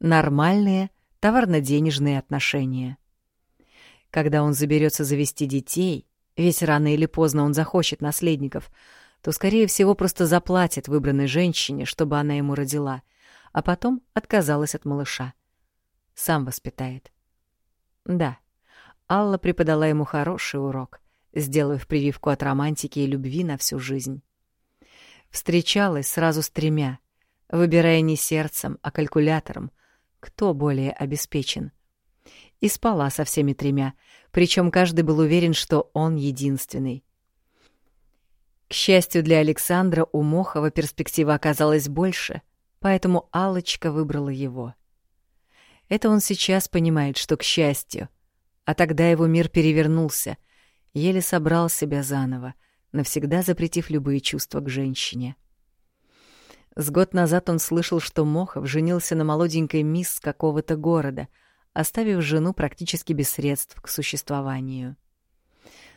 Нормальные товарно-денежные отношения. Когда он заберется завести детей, ведь рано или поздно он захочет наследников, то, скорее всего, просто заплатит выбранной женщине, чтобы она ему родила, а потом отказалась от малыша. Сам воспитает. Да, Алла преподала ему хороший урок, сделав прививку от романтики и любви на всю жизнь. Встречалась сразу с тремя, выбирая не сердцем, а калькулятором, кто более обеспечен. И спала со всеми тремя, причем каждый был уверен, что он единственный. К счастью для Александра, у Мохова перспектива оказалась больше, поэтому Алочка выбрала его. Это он сейчас понимает, что к счастью, а тогда его мир перевернулся, еле собрал себя заново, навсегда запретив любые чувства к женщине. С год назад он слышал, что Мохов женился на молоденькой мисс какого-то города, оставив жену практически без средств к существованию.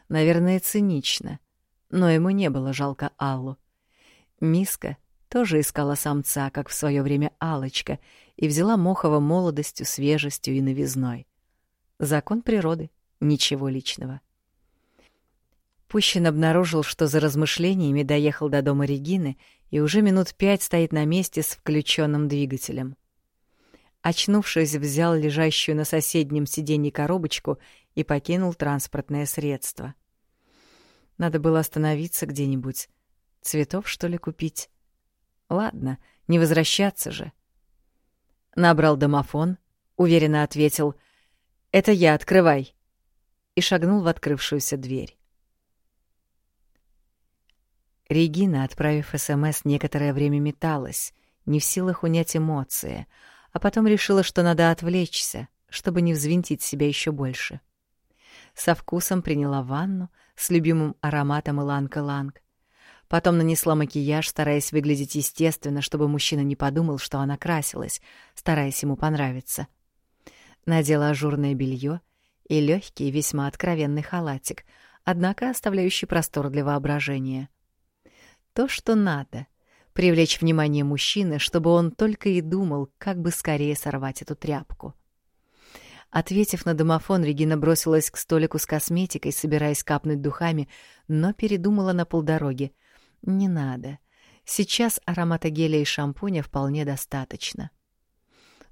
Наверное, цинично, но ему не было жалко Аллу. Миска тоже искала самца, как в свое время Алочка, и взяла Мохова молодостью, свежестью и новизной. Закон природы, ничего личного. Пущин обнаружил, что за размышлениями доехал до дома Регины и уже минут пять стоит на месте с включенным двигателем. Очнувшись, взял лежащую на соседнем сиденье коробочку и покинул транспортное средство. Надо было остановиться где-нибудь. Цветов, что ли, купить? Ладно, не возвращаться же. Набрал домофон, уверенно ответил — «Это я, открывай!» и шагнул в открывшуюся дверь. Регина, отправив СМС, некоторое время металась, не в силах унять эмоции, а потом решила, что надо отвлечься, чтобы не взвинтить себя еще больше. Со вкусом приняла ванну с любимым ароматом иланг-иланг. Потом нанесла макияж, стараясь выглядеть естественно, чтобы мужчина не подумал, что она красилась, стараясь ему понравиться — надела ажурное белье и легкий, весьма откровенный халатик, однако оставляющий простор для воображения. То, что надо — привлечь внимание мужчины, чтобы он только и думал, как бы скорее сорвать эту тряпку. Ответив на домофон, Регина бросилась к столику с косметикой, собираясь капнуть духами, но передумала на полдороги. «Не надо. Сейчас аромата геля и шампуня вполне достаточно».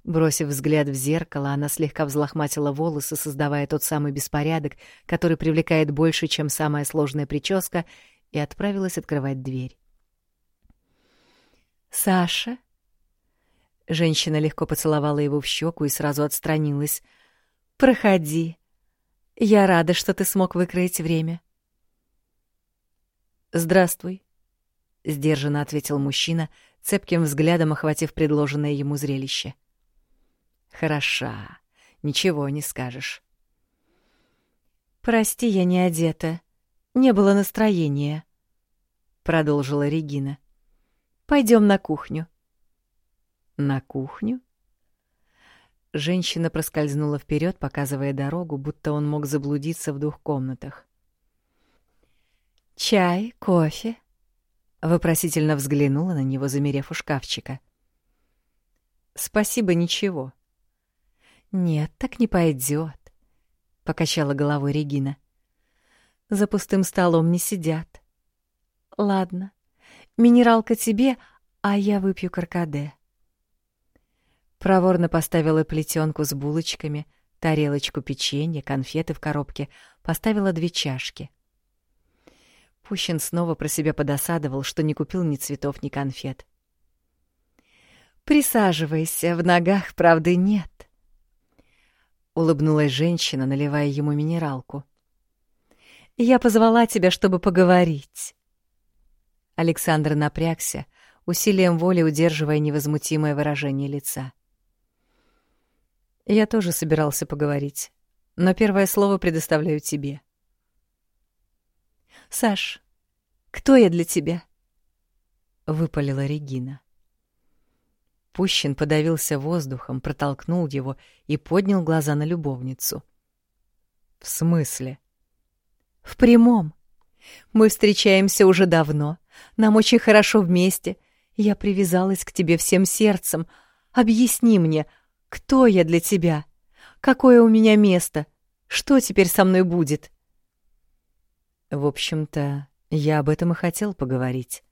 Бросив взгляд в зеркало, она слегка взлохматила волосы, создавая тот самый беспорядок, который привлекает больше, чем самая сложная прическа, и отправилась открывать дверь. «Саша?» Женщина легко поцеловала его в щеку и сразу отстранилась. «Проходи. Я рада, что ты смог выкроить время». «Здравствуй», — сдержанно ответил мужчина, цепким взглядом охватив предложенное ему зрелище. — Хороша, ничего не скажешь. Прости, я не одета. Не было настроения, продолжила Регина. Пойдем на кухню. На кухню? Женщина проскользнула вперед, показывая дорогу, будто он мог заблудиться в двух комнатах. «Чай, кофе?» — вопросительно взглянула на него, замерев у шкафчика. «Спасибо, ничего», «Нет, так не пойдет», — покачала головой Регина. «За пустым столом не сидят». «Ладно, минералка тебе, а я выпью каркаде». Проворно поставила плетенку с булочками, тарелочку печенья, конфеты в коробке, поставила две чашки. Пущин снова про себя подосадовал, что не купил ни цветов, ни конфет. «Присаживайся, в ногах правды нет», улыбнулась женщина, наливая ему минералку. Я позвала тебя, чтобы поговорить. Александр напрягся, усилием воли удерживая невозмутимое выражение лица. Я тоже собирался поговорить, но первое слово предоставляю тебе. Саш, кто я для тебя? выпалила Регина. Пущин подавился воздухом, протолкнул его и поднял глаза на любовницу. «В смысле?» «В прямом. Мы встречаемся уже давно, нам очень хорошо вместе, Я привязалась к тебе всем сердцем. Объясни мне, кто я для тебя? Какое у меня место? Что теперь со мной будет?» В общем-то, я об этом и хотел поговорить.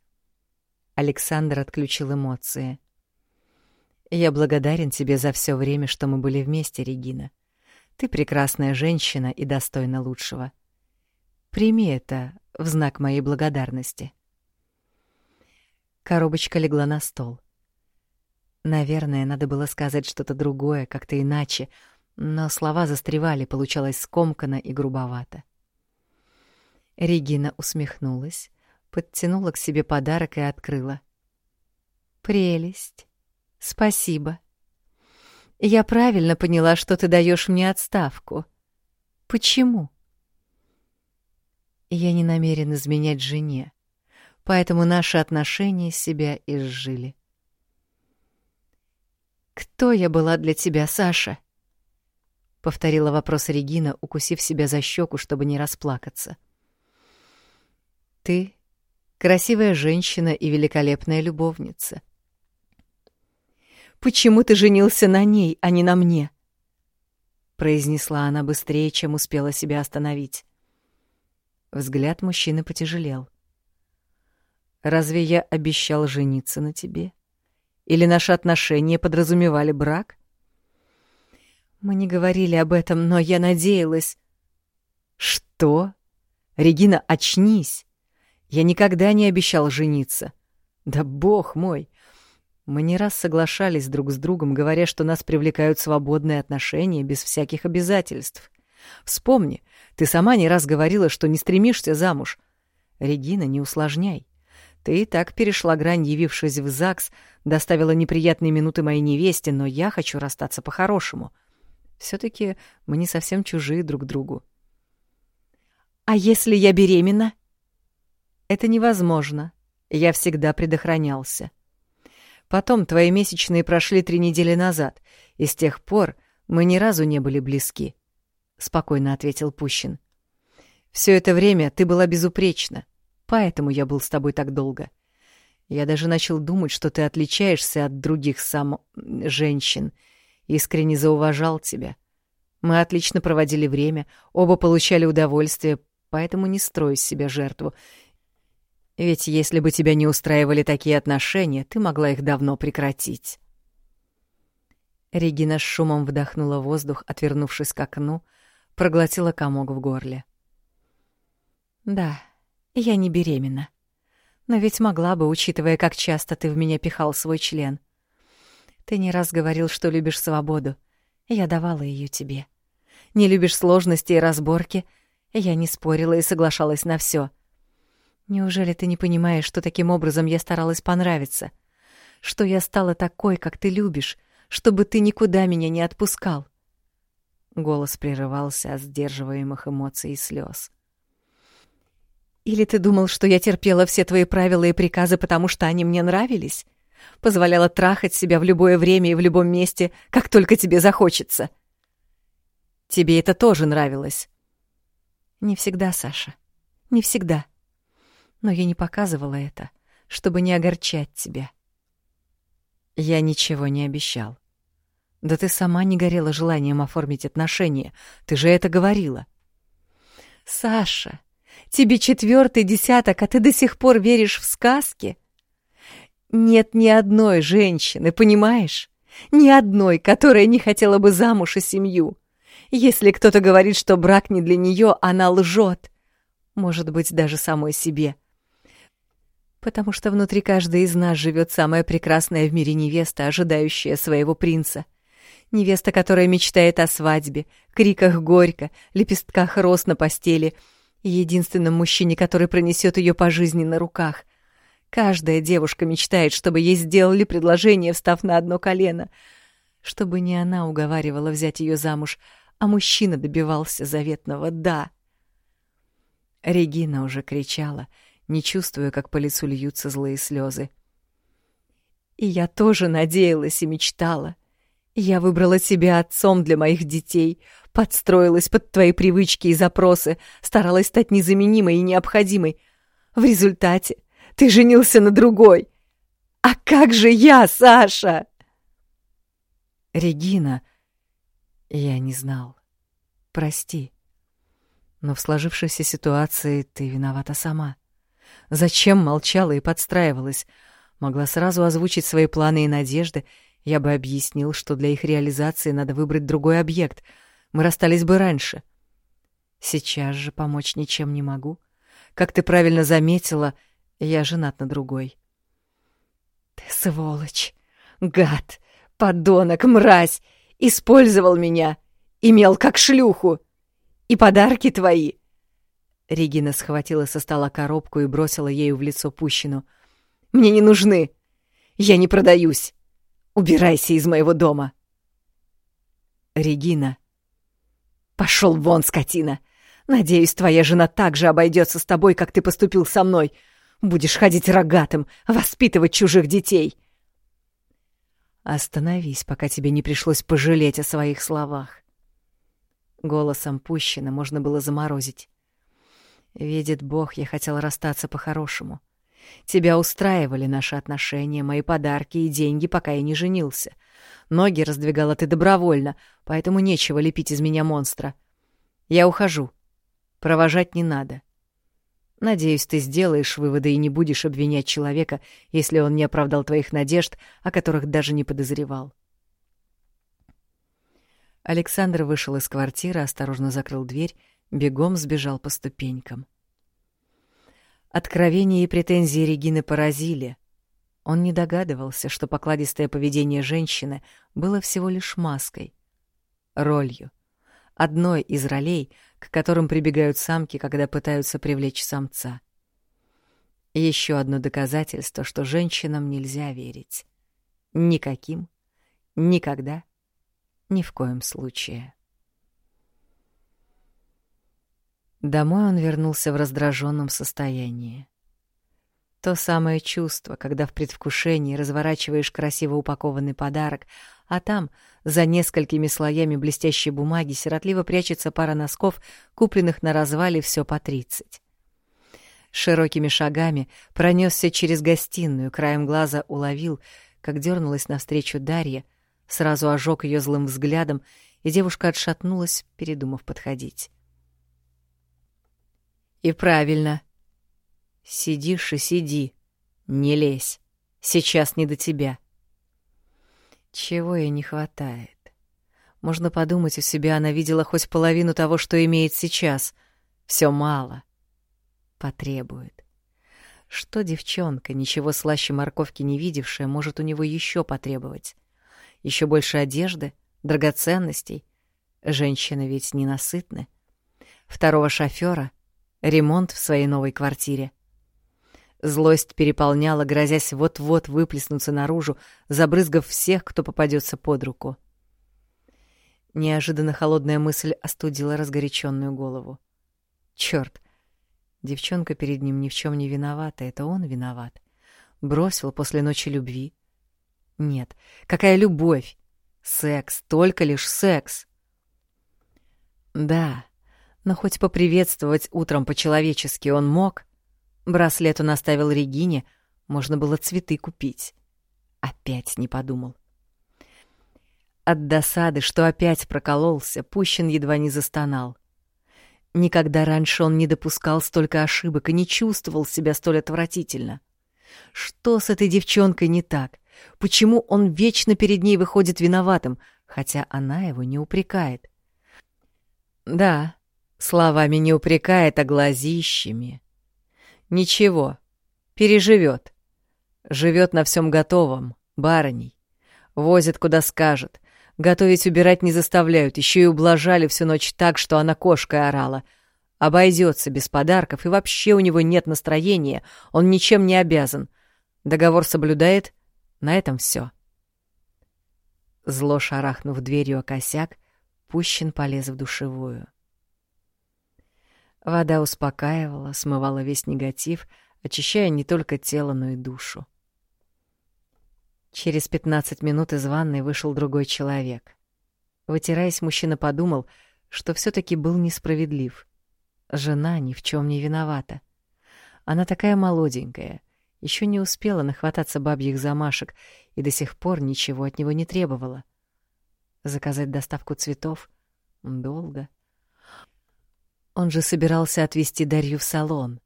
Александр отключил эмоции. Я благодарен тебе за все время, что мы были вместе, Регина. Ты прекрасная женщина и достойна лучшего. Прими это в знак моей благодарности. Коробочка легла на стол. Наверное, надо было сказать что-то другое, как-то иначе, но слова застревали, получалось скомканно и грубовато. Регина усмехнулась, подтянула к себе подарок и открыла. «Прелесть. Спасибо. Я правильно поняла, что ты даешь мне отставку. Почему?» Я не намерен изменять жене, поэтому наши отношения себя изжили. «Кто я была для тебя, Саша?» — повторила вопрос Регина, укусив себя за щеку, чтобы не расплакаться. Ты — красивая женщина и великолепная любовница. Почему ты женился на ней, а не на мне? произнесла она быстрее, чем успела себя остановить. Взгляд мужчины потяжелел. Разве я обещал жениться на тебе? Или наши отношения подразумевали брак? Мы не говорили об этом, но я надеялась. Что? Регина, очнись. Я никогда не обещал жениться. Да бог мой! Мы не раз соглашались друг с другом, говоря, что нас привлекают свободные отношения без всяких обязательств. Вспомни, ты сама не раз говорила, что не стремишься замуж. Регина, не усложняй. Ты и так перешла грань, явившись в ЗАГС, доставила неприятные минуты моей невесте, но я хочу расстаться по-хорошему. все таки мы не совсем чужие друг другу. «А если я беременна?» Это невозможно. Я всегда предохранялся. Потом твои месячные прошли три недели назад, и с тех пор мы ни разу не были близки, — спокойно ответил Пущин. Все это время ты была безупречна, поэтому я был с тобой так долго. Я даже начал думать, что ты отличаешься от других сам... женщин. Искренне зауважал тебя. Мы отлично проводили время, оба получали удовольствие, поэтому не строй из себя жертву ведь если бы тебя не устраивали такие отношения, ты могла их давно прекратить. Регина с шумом вдохнула воздух, отвернувшись к окну, проглотила комок в горле. «Да, я не беременна. Но ведь могла бы, учитывая, как часто ты в меня пихал свой член. Ты не раз говорил, что любишь свободу. Я давала ее тебе. Не любишь сложности и разборки. Я не спорила и соглашалась на все. Неужели ты не понимаешь, что таким образом я старалась понравиться? Что я стала такой, как ты любишь, чтобы ты никуда меня не отпускал?» Голос прерывался от сдерживаемых эмоций и слез. «Или ты думал, что я терпела все твои правила и приказы, потому что они мне нравились? Позволяла трахать себя в любое время и в любом месте, как только тебе захочется?» «Тебе это тоже нравилось?» «Не всегда, Саша, не всегда» но я не показывала это, чтобы не огорчать тебя. Я ничего не обещал. Да ты сама не горела желанием оформить отношения, ты же это говорила. Саша, тебе четвертый десяток, а ты до сих пор веришь в сказки? Нет ни одной женщины, понимаешь? Ни одной, которая не хотела бы замуж и семью. Если кто-то говорит, что брак не для нее, она лжет. Может быть, даже самой себе потому что внутри каждой из нас живет самая прекрасная в мире невеста, ожидающая своего принца. Невеста, которая мечтает о свадьбе, криках горько, лепестках роз на постели и единственном мужчине, который пронесет ее по жизни на руках. Каждая девушка мечтает, чтобы ей сделали предложение, встав на одно колено, чтобы не она уговаривала взять ее замуж, а мужчина добивался заветного «да». Регина уже кричала — не чувствуя, как по лицу льются злые слезы. И я тоже надеялась и мечтала. Я выбрала тебя отцом для моих детей, подстроилась под твои привычки и запросы, старалась стать незаменимой и необходимой. В результате ты женился на другой. А как же я, Саша? Регина, я не знал. Прости. Но в сложившейся ситуации ты виновата сама. Зачем молчала и подстраивалась? Могла сразу озвучить свои планы и надежды. Я бы объяснил, что для их реализации надо выбрать другой объект. Мы расстались бы раньше. Сейчас же помочь ничем не могу. Как ты правильно заметила, я женат на другой. Ты сволочь, гад, подонок, мразь, использовал меня, имел как шлюху. И подарки твои. Регина схватила со стола коробку и бросила ею в лицо Пущину. Мне не нужны. Я не продаюсь. Убирайся из моего дома. Регина. Пошел вон, скотина. Надеюсь, твоя жена так же обойдется с тобой, как ты поступил со мной. Будешь ходить рогатым, воспитывать чужих детей. Остановись, пока тебе не пришлось пожалеть о своих словах. Голосом Пущина можно было заморозить. Видит Бог, я хотел расстаться по-хорошему. Тебя устраивали наши отношения, мои подарки и деньги, пока я не женился. Ноги раздвигала ты добровольно, поэтому нечего лепить из меня монстра. Я ухожу. Провожать не надо. Надеюсь, ты сделаешь выводы и не будешь обвинять человека, если он не оправдал твоих надежд, о которых даже не подозревал. Александр вышел из квартиры, осторожно закрыл дверь, бегом сбежал по ступенькам. Откровения и претензии Регины поразили. Он не догадывался, что покладистое поведение женщины было всего лишь маской, ролью, одной из ролей, к которым прибегают самки, когда пытаются привлечь самца. Еще одно доказательство, что женщинам нельзя верить. Никаким, никогда, ни в коем случае. Домой он вернулся в раздраженном состоянии. То самое чувство, когда в предвкушении разворачиваешь красиво упакованный подарок, а там, за несколькими слоями блестящей бумаги, сиротливо прячется пара носков, купленных на развале все по тридцать. Широкими шагами пронесся через гостиную, краем глаза уловил, как дернулась навстречу Дарья, сразу ожег ее злым взглядом, и девушка отшатнулась, передумав подходить. И правильно. Сидишь и сиди. Не лезь. Сейчас не до тебя. Чего ей не хватает? Можно подумать, у себя она видела хоть половину того, что имеет сейчас. Все мало. Потребует. Что девчонка, ничего слаще морковки не видевшая, может у него еще потребовать? Еще больше одежды, драгоценностей. Женщины ведь ненасытны. Второго шофера, ремонт в своей новой квартире. Злость переполняла, грозясь вот-вот выплеснуться наружу, забрызгав всех, кто попадется под руку. Неожиданно холодная мысль остудила разгоряченную голову. Черт! Девчонка перед ним ни в чем не виновата, это он виноват. Бросил после ночи любви. Нет, какая любовь? Секс, только лишь секс. Да, но хоть поприветствовать утром по-человечески он мог. Браслет он оставил Регине, можно было цветы купить. Опять не подумал. От досады, что опять прокололся, Пущин едва не застонал. Никогда раньше он не допускал столько ошибок и не чувствовал себя столь отвратительно. Что с этой девчонкой не так? Почему он вечно перед ней выходит виноватым, хотя она его не упрекает? Да, Словами не упрекает, а глазищами. Ничего, переживет. Живет на всем готовом, барыней. Возит, куда скажет. Готовить убирать не заставляют, еще и ублажали всю ночь так, что она кошкой орала. Обойдется без подарков, и вообще у него нет настроения, он ничем не обязан. Договор соблюдает, на этом все. Зло шарахнув дверью о косяк, Пущин полез в душевую. Вода успокаивала, смывала весь негатив, очищая не только тело, но и душу. Через пятнадцать минут из ванной вышел другой человек. Вытираясь, мужчина подумал, что все таки был несправедлив. Жена ни в чем не виновата. Она такая молоденькая, Еще не успела нахвататься бабьих замашек и до сих пор ничего от него не требовала. Заказать доставку цветов? Долго. Он же собирался отвезти Дарью в салон.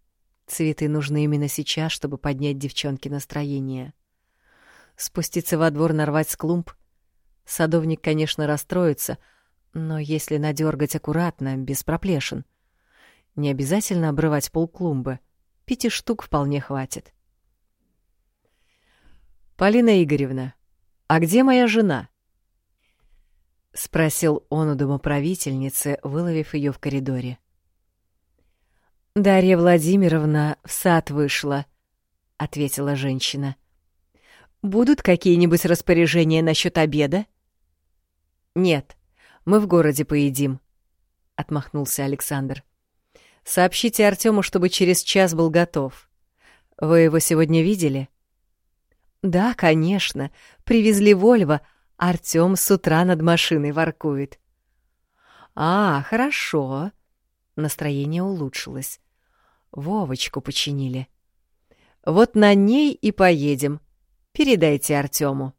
Цветы нужны именно сейчас, чтобы поднять девчонке настроение. Спуститься во двор, нарвать с клумб? Садовник, конечно, расстроится, но если надергать аккуратно, без проплешин. Не обязательно обрывать полклумбы. Пяти штук вполне хватит. «Полина Игоревна, а где моя жена?» — спросил он у домоправительницы, выловив ее в коридоре. «Дарья Владимировна в сад вышла», — ответила женщина. «Будут какие-нибудь распоряжения насчет обеда?» «Нет, мы в городе поедим», — отмахнулся Александр. Сообщите Артему, чтобы через час был готов. Вы его сегодня видели? Да, конечно. Привезли Вольво. Артем с утра над машиной воркует. А, хорошо. Настроение улучшилось. Вовочку починили. Вот на ней и поедем. Передайте Артему.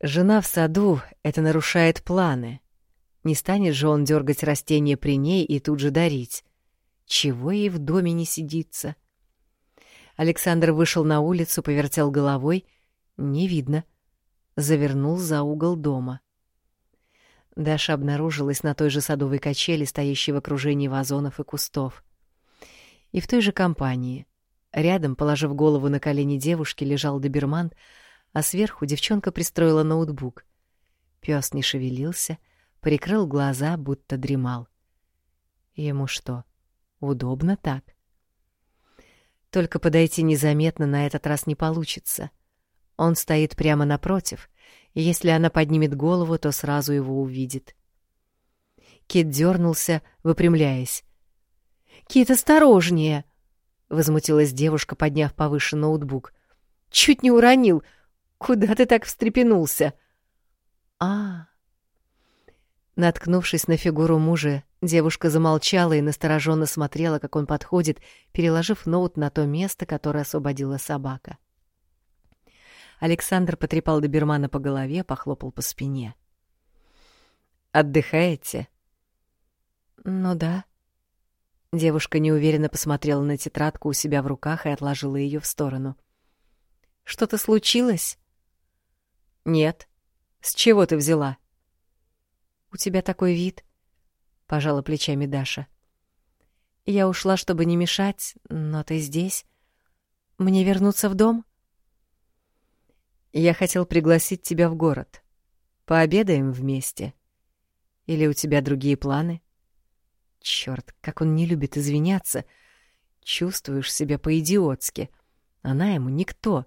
Жена в саду — это нарушает планы. Не станет же он дергать растение при ней и тут же дарить. Чего ей в доме не сидится? Александр вышел на улицу, повертел головой. Не видно. Завернул за угол дома. Даша обнаружилась на той же садовой качели, стоящей в окружении вазонов и кустов. И в той же компании. Рядом, положив голову на колени девушки, лежал доберман, а сверху девчонка пристроила ноутбук. Пёс не шевелился, прикрыл глаза, будто дремал. Ему что, удобно так? Только подойти незаметно на этот раз не получится. Он стоит прямо напротив, и если она поднимет голову, то сразу его увидит. Кит дернулся, выпрямляясь. «Кит, осторожнее!» — возмутилась девушка, подняв повыше ноутбук. «Чуть не уронил! Куда ты так встрепенулся?» «А, Наткнувшись на фигуру мужа, девушка замолчала и настороженно смотрела, как он подходит, переложив ноут на то место, которое освободила собака. Александр потрепал добермана по голове, похлопал по спине. «Отдыхаете?» «Ну да». Девушка неуверенно посмотрела на тетрадку у себя в руках и отложила ее в сторону. «Что-то случилось?» «Нет. С чего ты взяла?» У тебя такой вид, пожала плечами Даша. Я ушла, чтобы не мешать, но ты здесь. Мне вернуться в дом? Я хотел пригласить тебя в город. Пообедаем вместе. Или у тебя другие планы? Чёрт, как он не любит извиняться. Чувствуешь себя по-идиотски. Она ему никто.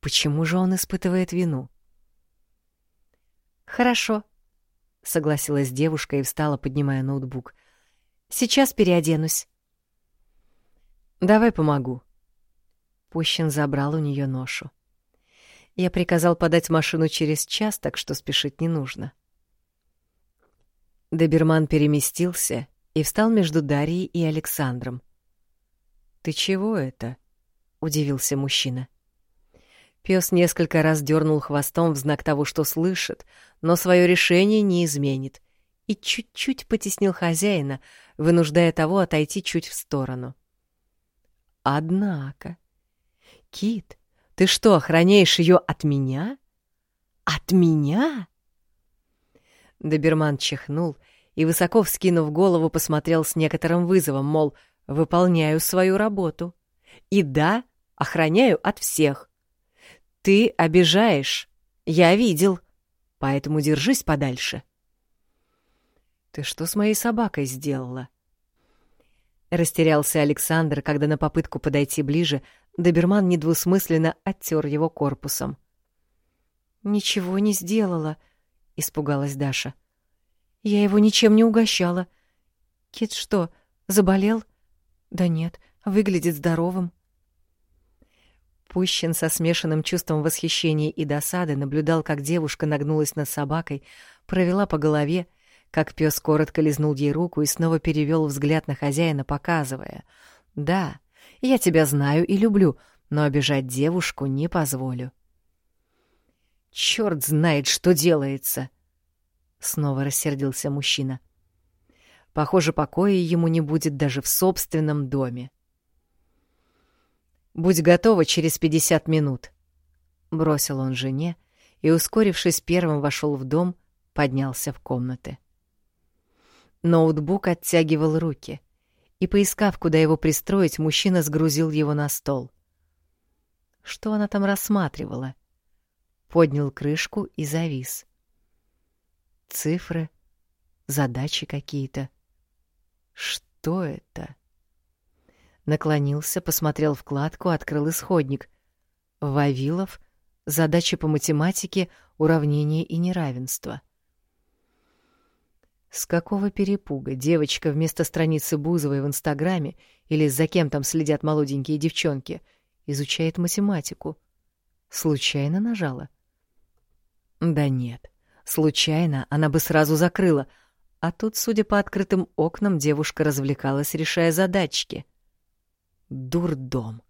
Почему же он испытывает вину? Хорошо, согласилась девушка и встала, поднимая ноутбук. Сейчас переоденусь. Давай помогу. Пущин забрал у нее ношу. Я приказал подать машину через час, так что спешить не нужно. Доберман переместился и встал между Дарьей и Александром. «Ты чего это?» — удивился мужчина. Пес несколько раз дернул хвостом в знак того, что слышит, но свое решение не изменит, и чуть-чуть потеснил хозяина, вынуждая того отойти чуть в сторону. Однако... Кит, ты что, охраняешь ее от меня? От меня? Доберман чихнул и, высоко вскинув голову, посмотрел с некоторым вызовом, мол, выполняю свою работу. И да, охраняю от всех. Ты обижаешь. Я видел. Поэтому держись подальше. Ты что с моей собакой сделала? Растерялся Александр, когда на попытку подойти ближе доберман недвусмысленно оттер его корпусом. «Ничего не сделала», — испугалась Даша. «Я его ничем не угощала. Кит что, заболел?» «Да нет, выглядит здоровым». Пущин со смешанным чувством восхищения и досады наблюдал, как девушка нагнулась над собакой, провела по голове, как пес коротко лизнул ей руку и снова перевел взгляд на хозяина, показывая. Да, Я тебя знаю и люблю, но обижать девушку не позволю. Черт знает, что делается! Снова рассердился мужчина. Похоже, покоя ему не будет даже в собственном доме. «Будь готова через пятьдесят минут», — бросил он жене и, ускорившись первым, вошел в дом, поднялся в комнаты. Ноутбук оттягивал руки, и, поискав, куда его пристроить, мужчина сгрузил его на стол. Что она там рассматривала? Поднял крышку и завис. Цифры, задачи какие-то. Что это? Наклонился, посмотрел вкладку, открыл исходник. Вавилов, задачи по математике, уравнение и неравенство. С какого перепуга девочка вместо страницы Бузовой в Инстаграме или за кем там следят молоденькие девчонки изучает математику? Случайно нажала? Да нет, случайно она бы сразу закрыла, а тут, судя по открытым окнам, девушка развлекалась, решая задачки. Дурдом.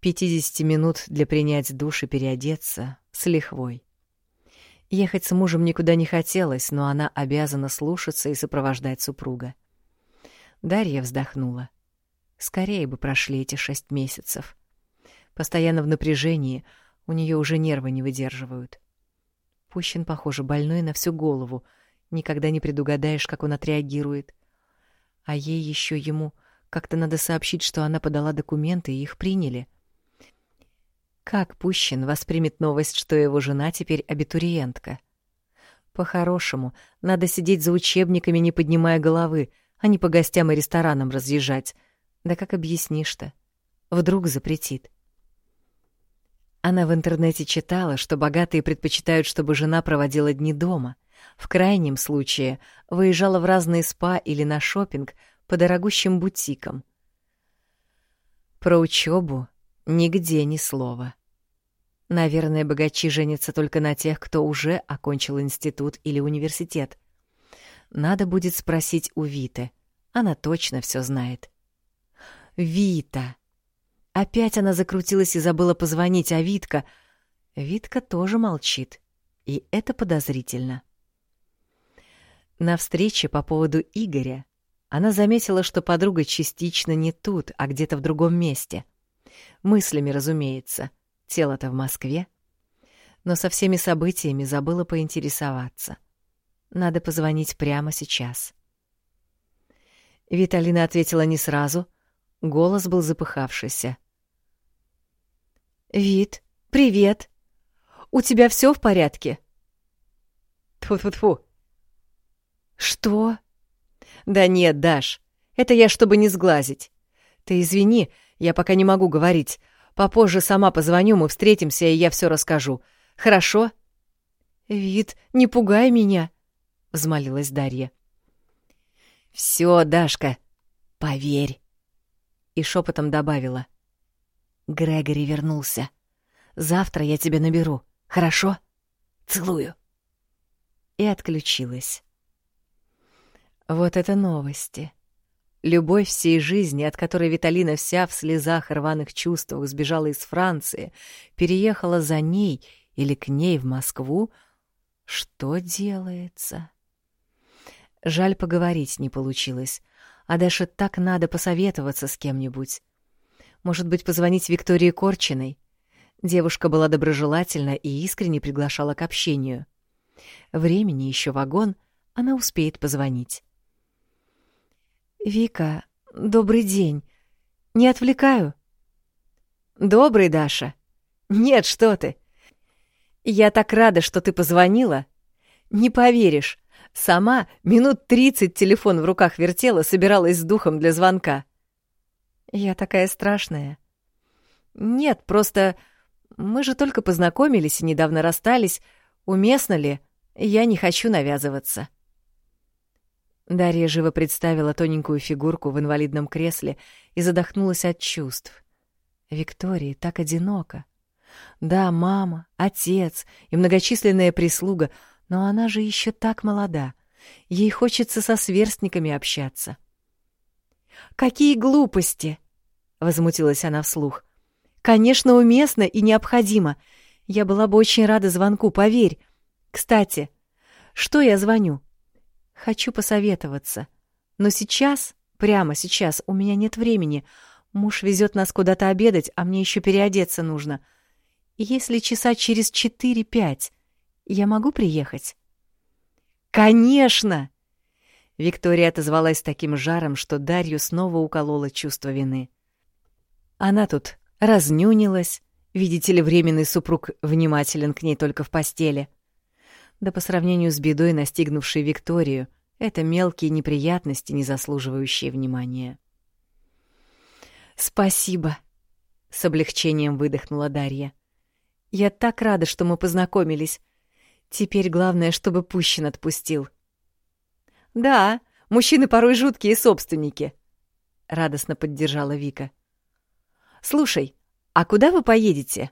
50 минут для принять душ и переодеться с лихвой. Ехать с мужем никуда не хотелось, но она обязана слушаться и сопровождать супруга. Дарья вздохнула. Скорее бы прошли эти шесть месяцев. Постоянно в напряжении, у нее уже нервы не выдерживают. Пущин, похоже, больной на всю голову. Никогда не предугадаешь, как он отреагирует. А ей еще ему как-то надо сообщить, что она подала документы и их приняли. Как Пущин воспримет новость, что его жена теперь абитуриентка? По-хорошему, надо сидеть за учебниками, не поднимая головы, а не по гостям и ресторанам разъезжать. Да как объяснишь-то? Вдруг запретит. Она в интернете читала, что богатые предпочитают, чтобы жена проводила дни дома. В крайнем случае выезжала в разные спа или на шопинг по дорогущим бутикам. Про учебу Нигде ни слова. Наверное, богачи женятся только на тех, кто уже окончил институт или университет. Надо будет спросить у Виты. Она точно все знает. Вита. Опять она закрутилась и забыла позвонить, а Витка... Витка тоже молчит. И это подозрительно. На встрече по поводу Игоря она заметила, что подруга частично не тут, а где-то в другом месте — Мыслями, разумеется. Тело-то в Москве. Но со всеми событиями забыла поинтересоваться. Надо позвонить прямо сейчас. Виталина ответила не сразу. Голос был запыхавшийся. «Вит, привет! У тебя все в порядке?» Тьфу-тьфу-тьфу. «Что?» «Да нет, Даш, это я, чтобы не сглазить. Ты извини, я пока не могу говорить. Попозже сама позвоню, мы встретимся, и я все расскажу. Хорошо?» «Вид, не пугай меня», — взмолилась Дарья. «Все, Дашка, поверь», — и шепотом добавила. «Грегори вернулся. Завтра я тебя наберу, хорошо? Целую». И отключилась. Вот это новости. Любовь всей жизни, от которой Виталина вся в слезах и рваных чувствах сбежала из Франции, переехала за ней или к ней в Москву, что делается? Жаль, поговорить не получилось. А Даше так надо посоветоваться с кем-нибудь. Может быть, позвонить Виктории Корчиной? Девушка была доброжелательна и искренне приглашала к общению. Времени еще вагон, она успеет позвонить. «Вика, добрый день. Не отвлекаю?» «Добрый, Даша. Нет, что ты. Я так рада, что ты позвонила. Не поверишь, сама минут тридцать телефон в руках вертела, собиралась с духом для звонка. Я такая страшная. Нет, просто мы же только познакомились и недавно расстались. Уместно ли? Я не хочу навязываться». Дарья живо представила тоненькую фигурку в инвалидном кресле и задохнулась от чувств. Виктории так одиноко. Да, мама, отец и многочисленная прислуга, но она же еще так молода. Ей хочется со сверстниками общаться. «Какие глупости!» возмутилась она вслух. Конечно, уместно и необходимо. Я была бы очень рада звонку, поверь. Кстати, что я звоню? Хочу посоветоваться. Но сейчас, прямо сейчас, у меня нет времени. Муж везет нас куда-то обедать, а мне еще переодеться нужно. Если часа через четыре-пять, я могу приехать? Конечно! Виктория отозвалась таким жаром, что Дарью снова уколола чувство вины. Она тут разнюнилась, видите ли, временный супруг внимателен к ней только в постели. Да по сравнению с бедой, настигнувшей Викторию, это мелкие неприятности, не заслуживающие внимания. «Спасибо», — с облегчением выдохнула Дарья. «Я так рада, что мы познакомились. Теперь главное, чтобы Пущин отпустил». «Да, мужчины порой жуткие собственники», — радостно поддержала Вика. «Слушай, а куда вы поедете?»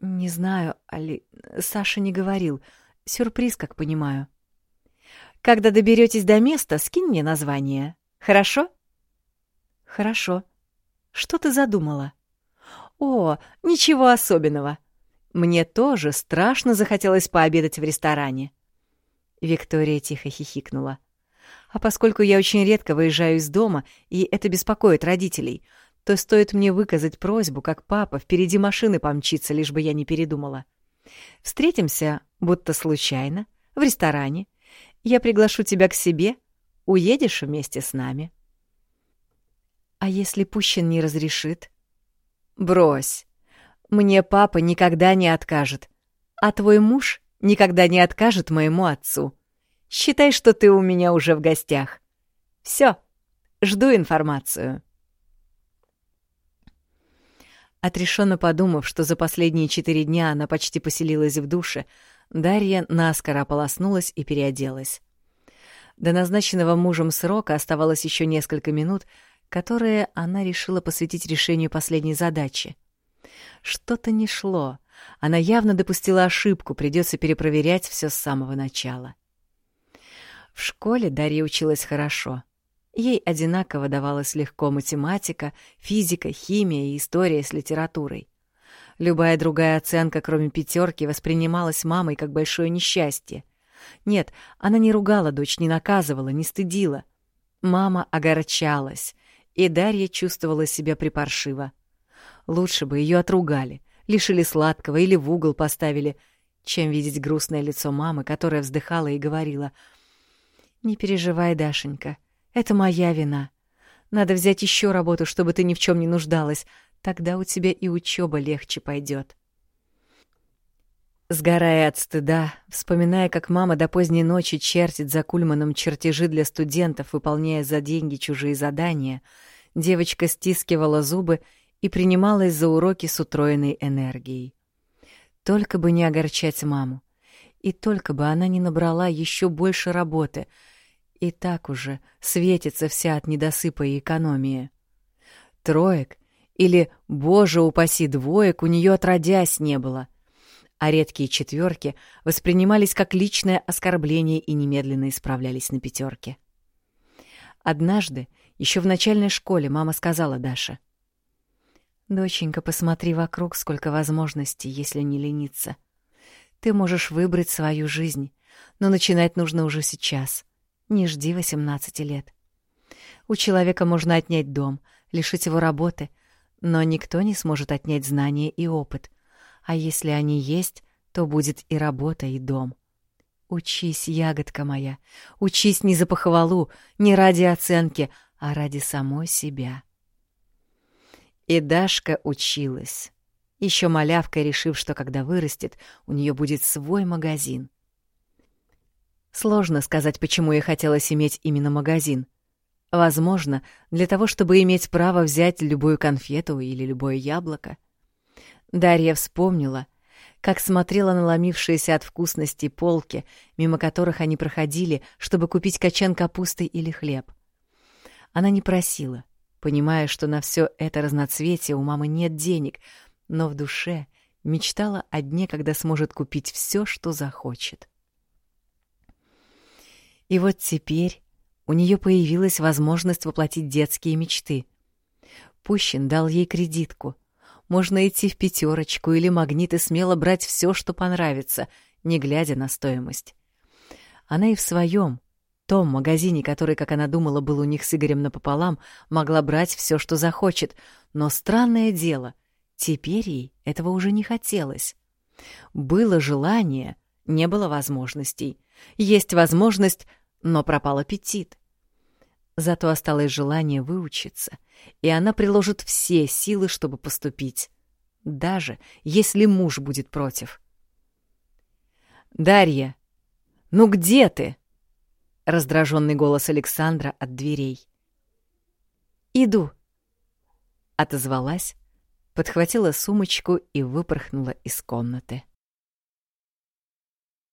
«Не знаю, Али... Саша не говорил. Сюрприз, как понимаю». «Когда доберетесь до места, скинь мне название. Хорошо?» «Хорошо. Что ты задумала?» «О, ничего особенного. Мне тоже страшно захотелось пообедать в ресторане». Виктория тихо хихикнула. А поскольку я очень редко выезжаю из дома, и это беспокоит родителей, то стоит мне выказать просьбу, как папа впереди машины помчится, лишь бы я не передумала. Встретимся, будто случайно, в ресторане. Я приглашу тебя к себе, уедешь вместе с нами. А если Пущин не разрешит? Брось. Мне папа никогда не откажет. А твой муж никогда не откажет моему отцу. Считай, что ты у меня уже в гостях. Все, жду информацию. Отрешенно подумав, что за последние четыре дня она почти поселилась в душе, Дарья наскоро ополоснулась и переоделась. До назначенного мужем срока оставалось еще несколько минут, которые она решила посвятить решению последней задачи. Что-то не шло. Она явно допустила ошибку, придется перепроверять все с самого начала. В школе Дарья училась хорошо. Ей одинаково давалась легко математика, физика, химия и история с литературой. Любая другая оценка, кроме пятерки, воспринималась мамой как большое несчастье. Нет, она не ругала дочь, не наказывала, не стыдила. Мама огорчалась, и Дарья чувствовала себя припаршиво. Лучше бы ее отругали, лишили сладкого или в угол поставили, чем видеть грустное лицо мамы, которая вздыхала и говорила «Не переживай, Дашенька, — это моя вина. Надо взять еще работу, чтобы ты ни в чем не нуждалась. Тогда у тебя и учеба легче пойдет. Сгорая от стыда, вспоминая, как мама до поздней ночи чертит за Кульманом чертежи для студентов, выполняя за деньги чужие задания, девочка стискивала зубы и принималась за уроки с утроенной энергией. Только бы не огорчать маму. И только бы она не набрала еще больше работы — и так уже светится вся от недосыпа и экономии. Троек или, боже упаси, двоек у нее отродясь не было, а редкие четверки воспринимались как личное оскорбление и немедленно исправлялись на пятерке. Однажды, еще в начальной школе, мама сказала Даше, «Доченька, посмотри вокруг, сколько возможностей, если не лениться. Ты можешь выбрать свою жизнь, но начинать нужно уже сейчас. Не жди 18 лет. У человека можно отнять дом, лишить его работы, но никто не сможет отнять знания и опыт. А если они есть, то будет и работа, и дом. Учись, ягодка моя, учись не за похвалу, не ради оценки, а ради самой себя. И Дашка училась, еще малявкой решив, что когда вырастет, у нее будет свой магазин — Сложно сказать, почему ей хотелось иметь именно магазин. Возможно, для того, чтобы иметь право взять любую конфету или любое яблоко. Дарья вспомнила, как смотрела на ломившиеся от вкусности полки, мимо которых они проходили, чтобы купить качан капусты или хлеб. Она не просила, понимая, что на все это разноцветие у мамы нет денег, но в душе мечтала о дне, когда сможет купить все, что захочет. И вот теперь у нее появилась возможность воплотить детские мечты. Пущин дал ей кредитку. Можно идти в пятерочку или магнит и смело брать все, что понравится, не глядя на стоимость. Она и в своем, том магазине, который, как она думала, был у них с Игорем напополам, могла брать все, что захочет. Но странное дело, теперь ей этого уже не хотелось. Было желание, не было возможностей. Есть возможность, но пропал аппетит. Зато осталось желание выучиться, и она приложит все силы, чтобы поступить, даже если муж будет против. «Дарья, ну где ты?» раздраженный голос Александра от дверей. «Иду», — отозвалась, подхватила сумочку и выпорхнула из комнаты.